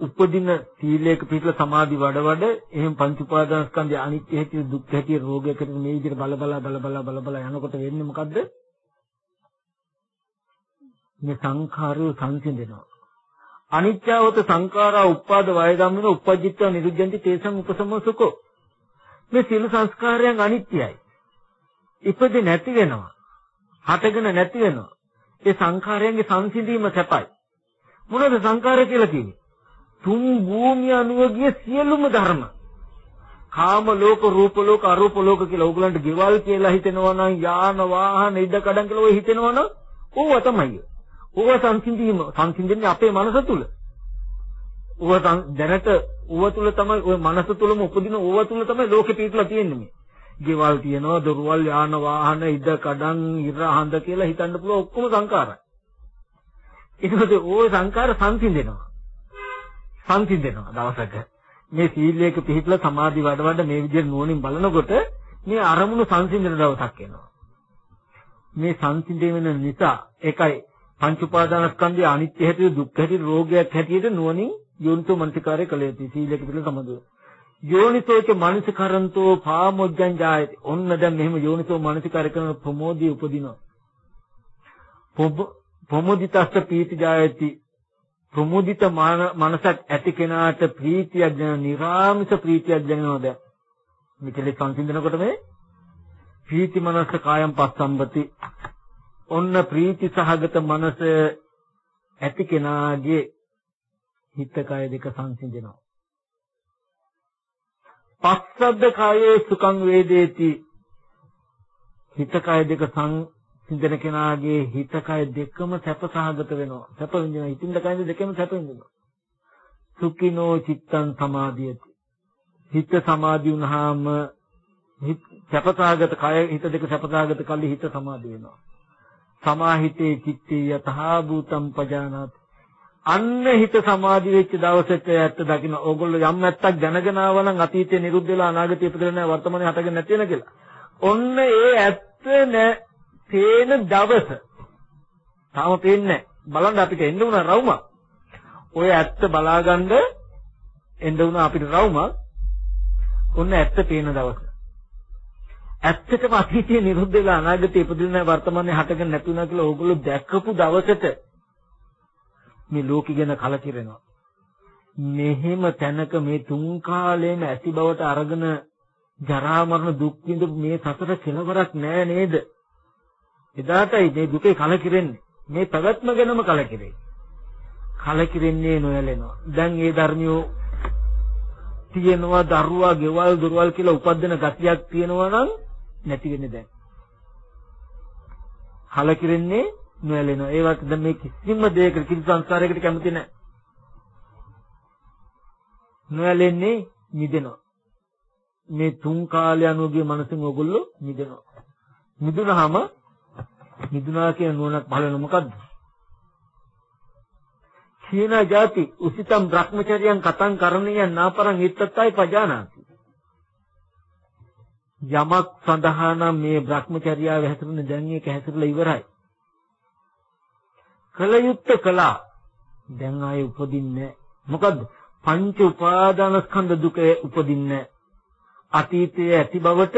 A: උපදින සීලයක පිටල සමාධි වඩ වඩ එහෙම පංච උපාදානස්කන්ධය අනිත්‍ය හැටි දුක්ඛ හැටි රෝගයකට මේ විදිහට බල බල බල බල බල බල යනකොට වෙන්නේ මොකද්ද? මේ සංඛාරය සංසිඳෙනවා. අනිත්‍යවත සංඛාරා උපාද වය ධම්මන උපජ්ජිත්ව නිරුද්ධන්ති තේසං උපසම සුඛෝ. මේ සියලු සංස්කාරයන් අනිත්‍යයි. ඉපදෙ නැති වෙනවා. හටගෙන නැති වෙනවා. ඒ සංඛාරයන්ගේ සංසිඳීම සැපයි. මොනවද සංඛාරය කියලා කියන්නේ? තුන් භූමිය අනුව ගිය සියලුම ධර්ම. කාම ලෝක, රූප ලෝක, අරූප ලෝක කියලා ඕගලන්ට ගෙවල් කියලා හිතෙනවා නම් යාන වාහන ඉඩ කඩන් කියලා ඔය හිතෙනවා නම් ඕව තමයි. ඕව සංසිඳීම සංසිඳන්නේ අපේ මනස තුල. ඕව දැනට ඕව තුල තමයි ඔය මනස තුලම උපදින ඕව තුල තමයි ලෝකෙ පිටලා තියෙන්නේ මේ. ගෙවල් තියනවා, දොරවල්, යාන වාහන, ඉඩ කඩන්, ඉර හඳ කියලා හිතන්න පුළුවන් ඔක්කොම සංකාරයි. ඒකද ওই සංකාර සංසිඳෙනවා. සංසිඳෙනවා දවසක. මේ සීලයක පිළිපදලා සමාධි වඩ වඩ මේ විදිහට නුවණින් බලනකොට මේ අරමුණු සංසිඳන දවසක් එනවා. මේ සංසිඳෙන නිසා ඒකයි පංච උපාදානස්කන්ධය අනිත්‍ය හැටියට දුක්ඛ හැටියට රෝගයක් හැටියට නුවණින් යොන්තු මනසිකාරය කළ යුතුයි. සීලයක පිළිපදලා සමාධි යෝනිසෝච මනසිකරන්තෝ පාමොජ්ජං ජායති. ඔන්න දැන් මෙහෙම යෝනිසෝ මනසිකාර කරන ප්‍රමෝදී උපදිනවා. ප්‍රමෝදිතස්ස පීති ජායති. ප්‍රමෝදිත මනසක් ඇති කෙනාට ප්‍රීතියක් දැන නිරාමිස ප්‍රීතියක් දැනෙනවා දැන්. මෙතන සංසිඳනකොට මේ ප්‍රීති මනස කායම් පස්සම්බති. ඔන්න ප්‍රීති සහගත මනස ඇති කෙනාගේ හිත කය දෙක සංසිඳෙනවා. පස්සද්ද කායේ සුඛං වේදේති. හිත කය දෙක සංසිඳන කෙනාගේ හිත කය දෙකම සැපසහගත වෙනවා. සැප විඳිනවා හිතින්ද කයින්ද දෙකම සැප විඳිනවා. සුඛිනෝ චිත්තං සමාධියති. හිත සමාධි වුණාම හිත සැපසහගත කය හිත දෙක සැපසහගත කල්ලි හිත සමාධි වෙනවා. සමාහිතේ චිත්තේ යතහා භූතම් පජානාති. අන්න හිත සමාධි වෙච්ච දවසට ඇත්ත දකින්න ඕගොල්ලෝ යම් නැත්තක් දැනගෙන ආවනම් අතීතේ නිරුද්ධ වෙලා අනාගතේ ඉපදෙලා නැහැ වර්තමානයේ හටගෙන නැති වෙන කියලා. ඔන්න ඒ ඇත්ත නැ තේන දවස. තාම පේන්නේ බලන්න අපිට එන්න උනා රවුම. ඔය ඇත්ත බලාගන්න එන්න උනා අපිට රවුම. ඔන්න ඇත්ත පේන දවස. ඇත්තටම අතීතේ නිරුද්ධ වෙලා අනාගතේ ඉපදෙලා නැහැ වර්තමානයේ හටගෙන නැති වුණා කියලා ඕගොල්ලෝ දැක්කපු දවසට මේ ලෝකෙ ගැන කලකිරෙනවා. මෙහෙම තැනක මේ තුන් කාලේම ඇති බවට අරගෙන ජරා මරණ දුක් විඳ මේ සතර කෙලවරක් නෑ නේද? එදාටයි මේ දුකේ කලකිරෙන්නේ. මේ පැවැත්ම ගැනම කලකිරෙන්නේ. කලකිරෙන්නේ නොයලෙනවා. දැන් මේ ධර්මියෝ තියෙනවා දරුවා ගෙවල් දොරවල් කියලා උපදින ගතියක් තියෙනවා නම් නැති වෙන්නේ දැන්. කලකිරෙන්නේ නොඇලෙනවා. ඒවට දැන් මේ කිසිම දෙයකට කිසි සංස්කාරයකට කැමති නැහැ. නොඇලෙන්නේ මිදෙනවා. මේ තුන් කාලය අනුගේ මනසින් ඔයගොල්ලෝ මිදෙනවා. මිදුනහම මිදුනා කියන නුවණක් පහළ වෙන මොකද්ද? කීන જાති උසිතම් භ්‍රමචර්යයන් කතං කරණීය නාපරං ඉත්තත්තයි පජානාති. යමක් සඳහා නම් මේ භ්‍රමචර්යාව හැසිරෙන දැන් ඒක හැසිරලා ඉවරයි. කල යුත්තේ කළා. දැන් ආයේ උපදින්නේ මොකද්ද? පංච උපාදානස්කන්ධ දුකේ උපදින්නේ අතීතයේ ඇති බවට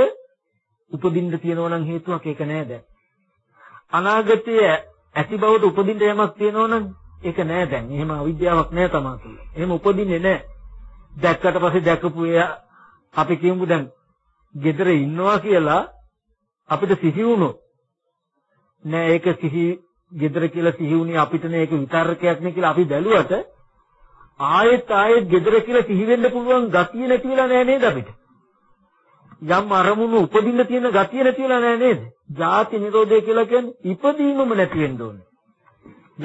A: උපදින්න තියෙනවා නම් හේතුවක් ඒක නෑ දැන්. අනාගතයේ ඇති බවට උපදින්න යමක් තියෙනවා නම් ඒක නෑ දැන්. එහෙම අවිද්‍යාවක් නෑ තමයි. එහෙම උපදින්නේ නෑ. දැක්කට පස්සේ දැකපු එයා අපි කියමු දැන් gedare ඉන්නවා කියලා අපිට සිහි වුණොත් නෑ ඒක සිහි gedara කියලා සිහි වුණේ අපිට නේ ඒක විතරකයක් නේ කියලා අපි බැලුවට ආයෙත් ආයෙත් gedara කියලා සිහි වෙන්න පුළුවන් ගතිය නැති වෙලා නෑ නේද අපිට? යම් අරමුණු උපදින්න තියෙන ගතිය නැති වෙලා නෑ නේද? ජාති නිරෝධය කියලා කියන්නේ ඉපදීමම නැති වෙන්න ඕනේ.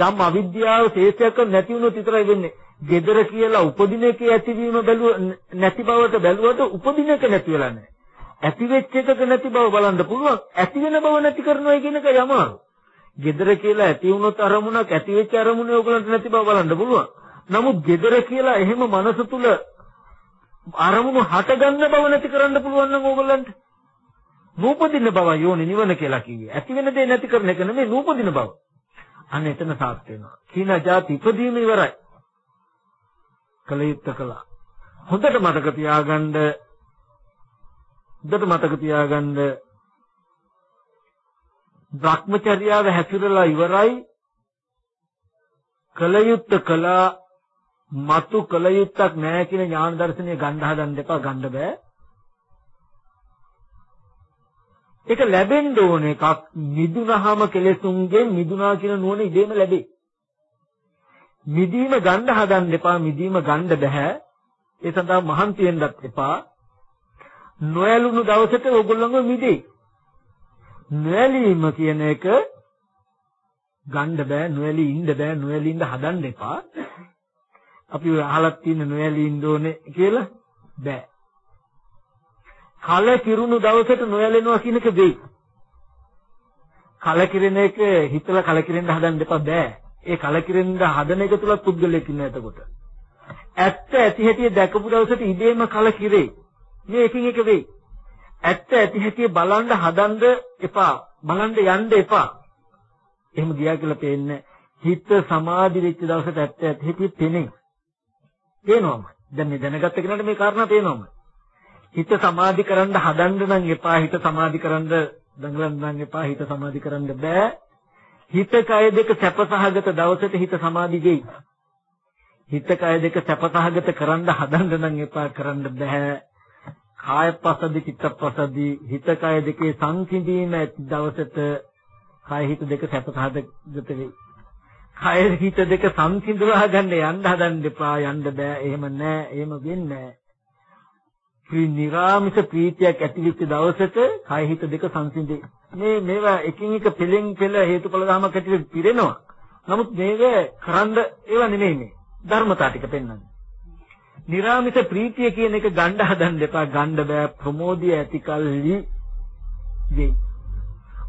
A: යම් අවිද්‍යාව ශේෂයක් නැති වුණොත් විතරයි වෙන්නේ. gedara කියලා උපදින එකේ ඇතිවීම බැලුව නැති බවට බැලුවට උපදින එක නැති වෙලා නෑ. ඇති වෙච්ච එකක නැති බව බලන්න පුළුවන්. ඇති වෙන බව නැති කරනවා කියන එක යමාරු. Gedara කියලා ඇති වුණොත් අරමුණක් ඇති වෙච්ච අරමුණේ ඔයගලන්ට නැති බව බලන්න පුළුවන්. නමුත් gedara කියලා එහෙම මනස තුල අරමුණු හටගන්න බව නැති කරන්න පුළුවන් නම් ඕගොල්ලන්ට නූපදින බව යෝනි නිවන කියලා කිව්වේ. ඇති වෙන දේ නැති කරන එක නෙමෙයි නූපදින බව. අන්න එතන සාත් වෙනවා. කීන જાති ඉපදීම ඉවරයි. කලයුත්ත කළා. හොඳට මතක තියාගන්න හොඳට මතක තියාගන්න භ්‍රමචර්යාව හැසිරලා ඉවරයි. කලයුත්ත කළා මතු කලයුත්තක් නැහැ කියන ඥාන දර්ශනය ගන්න හදන්න එපා ගන්න බෑ. ඒක ලැබෙන්න ඕන එකක්. මිදුනහම කෙලෙසුන්ගෙන් මිදුනා කියන නුවණ ඉදීම ලැබේ. මිදීම ගන්න හදන්න එපා මිදීම ගන්න බෑ. ඒ සඳහා මහන්සි වෙන්නත් එපා. නොයලුණු දවසට ඕගොල්ලන්ව මිදෙයි නොඇලීම කියන එක ගන්න බෑ නොඇලී ඉන්න බෑ නොඇලී ඉන්න හදන්න එපා. අපි අහලක් තියෙන නොඇලී ඉන්න ඕනේ කියලා බෑ. කල කිරුණු දවසට නොඇලෙනවා කියන එක වෙයි. කලකිරෙන එක හිතලා කලකිරෙන්න හදන්න එපා බෑ. ඒ කලකිරෙන්න හදන එක තුල පුද්ගලයෙක් ඉන්න එතකොට. ඇත්ත ඇති හැටි දැකපු දවසට ඉබේම කලකිරේ. මේ එකින් එක වෙයි. ඇත්ත ඇති හැටි බලන්න හදන්න එපා. බලන්න යන්න එපා. එහෙම ගියා කියලා පේන්නේ හිත සමාධි වෙච්ච දවසට ඇත්ත ඇති හැටි පෙනේ. පේනවම. දැන් මේ දැනගත්ත කෙනාට මේ කාරණා පේනවම. හිත සමාධි කරන්න හදන්න නම් එපා. හිත සමාධි කරන්න දඟලන්න නම් එපා. හිත සමාධි කරන්න බෑ. හිත කය දෙක සැපසහගත දවසට හිත සමාධි වෙයි. හිත කය දෙක සැපසහගත කරන්න හදන්න නම් එපා කරන්න බෑ. කායපසදි චිත්තපසදි හිත කය දෙකේ සංසිඳීම ඇති දවසට කය හිත දෙක සැපසහගත වෙයි. කය හිත දෙක සංසිඳවා ගන්න යන්න හදන්න එපා යන්න බෑ එහෙම නෑ එහෙම වෙන්නේ නෑ. ත්‍රි නිරාමිෂ ප්‍රීතියක් ඇතිවෙච්ච දවසට කය හිත දෙක සංසිඳේ. මේ මේවා එකින් එක පෙලෙන් පෙළ හේතුඵල ධමයක් ඇටියට පිරෙනවා. නමුත් මේක කරන්න ඒවා නෙමෙයි මේ. ධර්මතා ටික පෙන්වන්නේ. නිරාමිත ප්‍රීතිය කියන එක ගණ්ඩ හදන්න එපා. ගණ්ඩ බෑ. ප්‍රමෝදය ඇති කල්හි වෙයි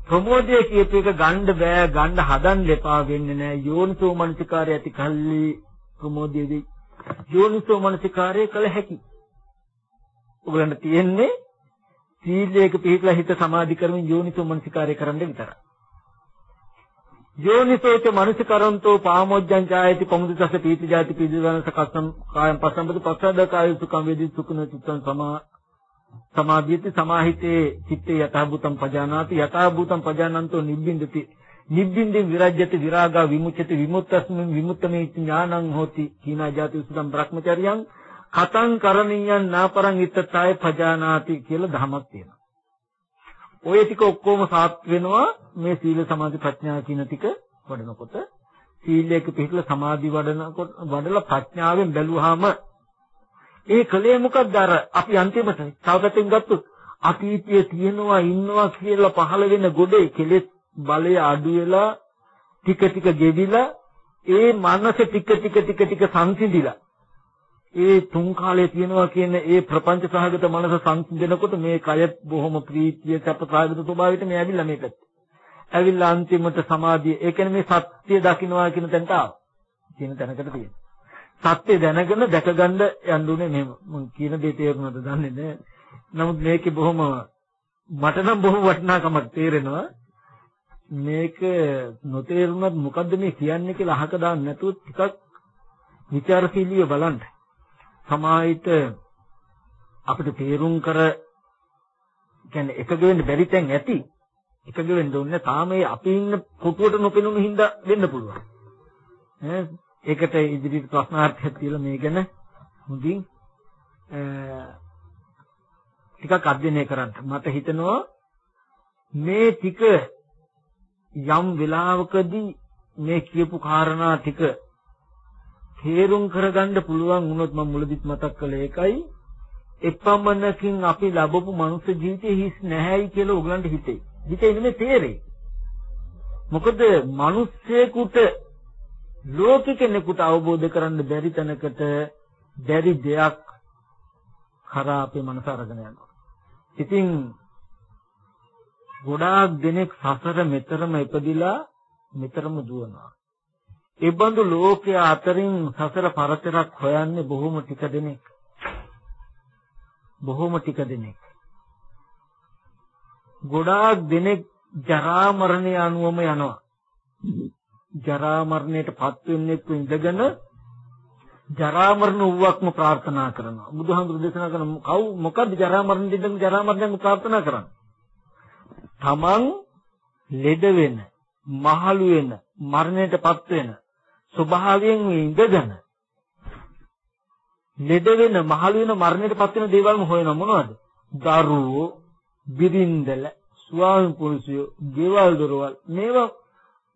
A: ප්‍රමෝදය කියපු එක ගණ්ඩ බෑ. ගණ්ඩ හදන්න එපා වෙන්නේ නෑ. යෝනිසෝ මනසිකාරය ඇති කල්හි ප්‍රමෝදය වෙයි යෝනිසෝ මනසිකාරය කළ හැකි. ඔයගලන්ට තියෙන්නේ සීලයක පිළිපලා හිත සමාධි කරමින් යෝනිසෝ මනසිකාරය කරන්න විතරයි. යෝනිසෝච මනසිකරන්තෝ පාමොජ්ජං ඡායති පමුදිතස පීති ජාති පීතිදාන සකස්සම් කායම් පස්සම්පති පස්සද්ද කාය සුඛං වේදි සුඛන චිත්තං සමා සමාධියති සමාහිතේ චිත්තේ යථාභූතං පජානාති යථාභූතං පජානන්තෝ නිබ්බින්දති නිබ්බින්දින් විරජ්‍යති විරාගා විමුච්ඡති විමුක්තස්මින් විමුක්තමේ ඥානං හෝති කීනා ජාති උසුතං බ්‍රහ්මචර්යං කතං කරණීයං නාපරං ඉත්තතාය පජානාති කියලා ධමයක් තියෙනවා. ওই ටික ඔක්කොම සාත් වෙනවා මේ සීල සමාධි ප්‍රඥා කියන ටික වඩනකොට. සීලයක පිළිපල සමාධි වඩනකොට වඩලා ප්‍රඥාවෙන් බැලුවාම ඒ කලේ මොකක්ද අර අපි අන්තිමට තවපැත්තෙන් ගත්තොත් අතීතයේ තියෙනවා ඉන්නවා කියලා පහළ වෙන ගොඩේ කෙලෙස් බලය අඩු වෙලා ටික ටික ගෙවිලා ඒ මනස ටික ටික ටික ටික සංසිඳිලා ඒ තුන් කාලේ තියෙනවා කියන ඒ ප්‍රපංච සහගත මනස සංසිඳනකොට මේ කය බොහොම ප්‍රීතිය සැප සහගත ස්වභාවයට මේ ඇවිල්ලා මේකට. ඇවිල්ලා අන්තිමට සමාධිය. ඒ කියන්නේ මේ සත්‍ය දකින්නවා කියන තැනට ආවා. කියන තැනකට තියෙනවා. සත්‍ය දැනගෙන දැකගන්න යන්නුනේ මෙහෙම. මම කියන දේ තේරුණාද දන්නේ නැහැ. නමුත් මේකේ බොහොම මට නම් බොහොම වටිනාකමක් තේරෙනවා. මේක නොතේරුණත් මොකද්ද මේ කියන්නේ කියලා අහක දාන්න නැතුව ටිකක් විචාරශීලීව බලන්න. සමාහිත අපිට තේරුම් කර කියන්නේ එකග වෙන්න බැරි තැන් ඇති. එකග වෙන්න ඕනේ තාම ඒ අපි ඉන්න පුටුවට නොපෙනුණු හින්දා වෙන්න පුළුවන්. ඈ ඒකට ඉදිරියට ප්‍රශ්නාර්ථයක් තියලා මේ ගැන හොඳින් ටිකක් අධ්‍යයනය කරන්න. මට හිතෙනවා මේ ටික යම් වෙලාවකදී මේ කියපු කාරණා ටික තේරුම් කරගන්න පුළුවන් වුණොත් මම මුලදිත් මතක් කළේ ඒකයි එපමණකින් අපි ලැබපු මනුස්ස ජීවිතේ හිස් නැහැයි කියලා උගලන්ට හිතේ. හිතේ නෙමෙයි තේරෙයි. මොකද මිනිස්සෙකුට ලෝක කෙනෙකුට අවබෝධ කරන්න බැරි තැනකට බැරි දෙයක් කරා අපේ මනස අරගෙන යනවා. ඉතින් ගොඩාක් දෙනෙක් සසර මෙතරම ඉපදිලා මෙතරම දුවනවා. ඒ බඳු ලෝකයේ අතරින් සසර පරතරක් හොයන්නේ බොහොම ටික දෙනෙක්. බොහොම ටික දෙනෙක්. ගොඩාක් දෙනෙක් ජරා මරණය අනුවම යනවා. ජරා මරණයට පත් වෙන්නේ ඉඳගෙන ජරා මරණ වූවක්ම ප්‍රාර්ථනා කරනවා. බුදුහාමුදුරු දේශනා කරන කව් මොකද්ද ජරා මරණ දෙන්න ජරා මරණයෙන් ප්‍රාර්ථනා කරන්නේ? තමන් ලෙඩ වෙන, මහලු වෙන, මරණයටපත් වෙන ස්වභාවයෙන් ඉඳගෙන ලෙඩ වෙන, මහලු වෙන, මරණයටපත් වෙන දේවල්ම හොයන මොනවද? දරුවෝ, බිරින්දල, ස්වාමි පුරුෂයෝ, ගෙවල් දොරවල් මේවා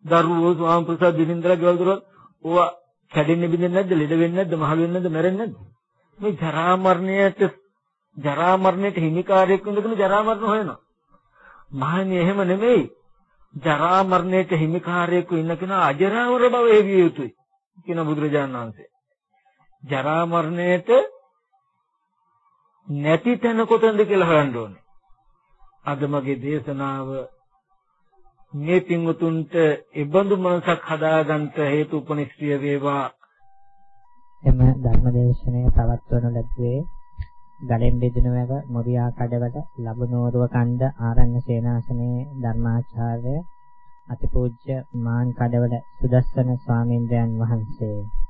A: දරුවෝ, ස්වාමි පුරුෂයා, බිරින්දල, ගෙවල් දොරවල් ඕවා කැඩෙන්නේ බින්දෙන්නේ නැද්ද? ලෙඩ වෙන්නේ නැද්ද? මහලු වෙන්නේ නැද්ද? මැරෙන්නේ නැද්ද? මේ ජරා මරණයට ජරා මරණයට හිමිකාරයෙක් ඉඳගෙන ජරා මරණ හොයනවා. මහණනි එහෙම නෙමෙයි. ජරා මරණයට හිමිකාරයෙක් ඉන්න කෙනා අජරාවර බව හේවිය යුතුයි කියන බුදුරජාණන් වහන්සේ. ජරා මරණයට නැති තැන කොතනද කියලා හොයන්න ඕනේ. අද මගේ දේශනාව මේ පින්වතුන්ට ඉබඳු මනසක් හදාගන්න හේතු උපනිශ්‍රිය වේවා.
B: එම ධර්මදේශනය පවත්වනු ලැබුවේ ගලෙන් බෙදෙනවක මොරියා කඩවල ලබනෝරුව කන්ද ආරණ්‍ය සේනාසනයේ ධර්මාචාර්ය අතිපූජ්‍ය මාන් කඩවල සුදස්සන ස්වාමීන්ද්‍රයන් වහන්සේ.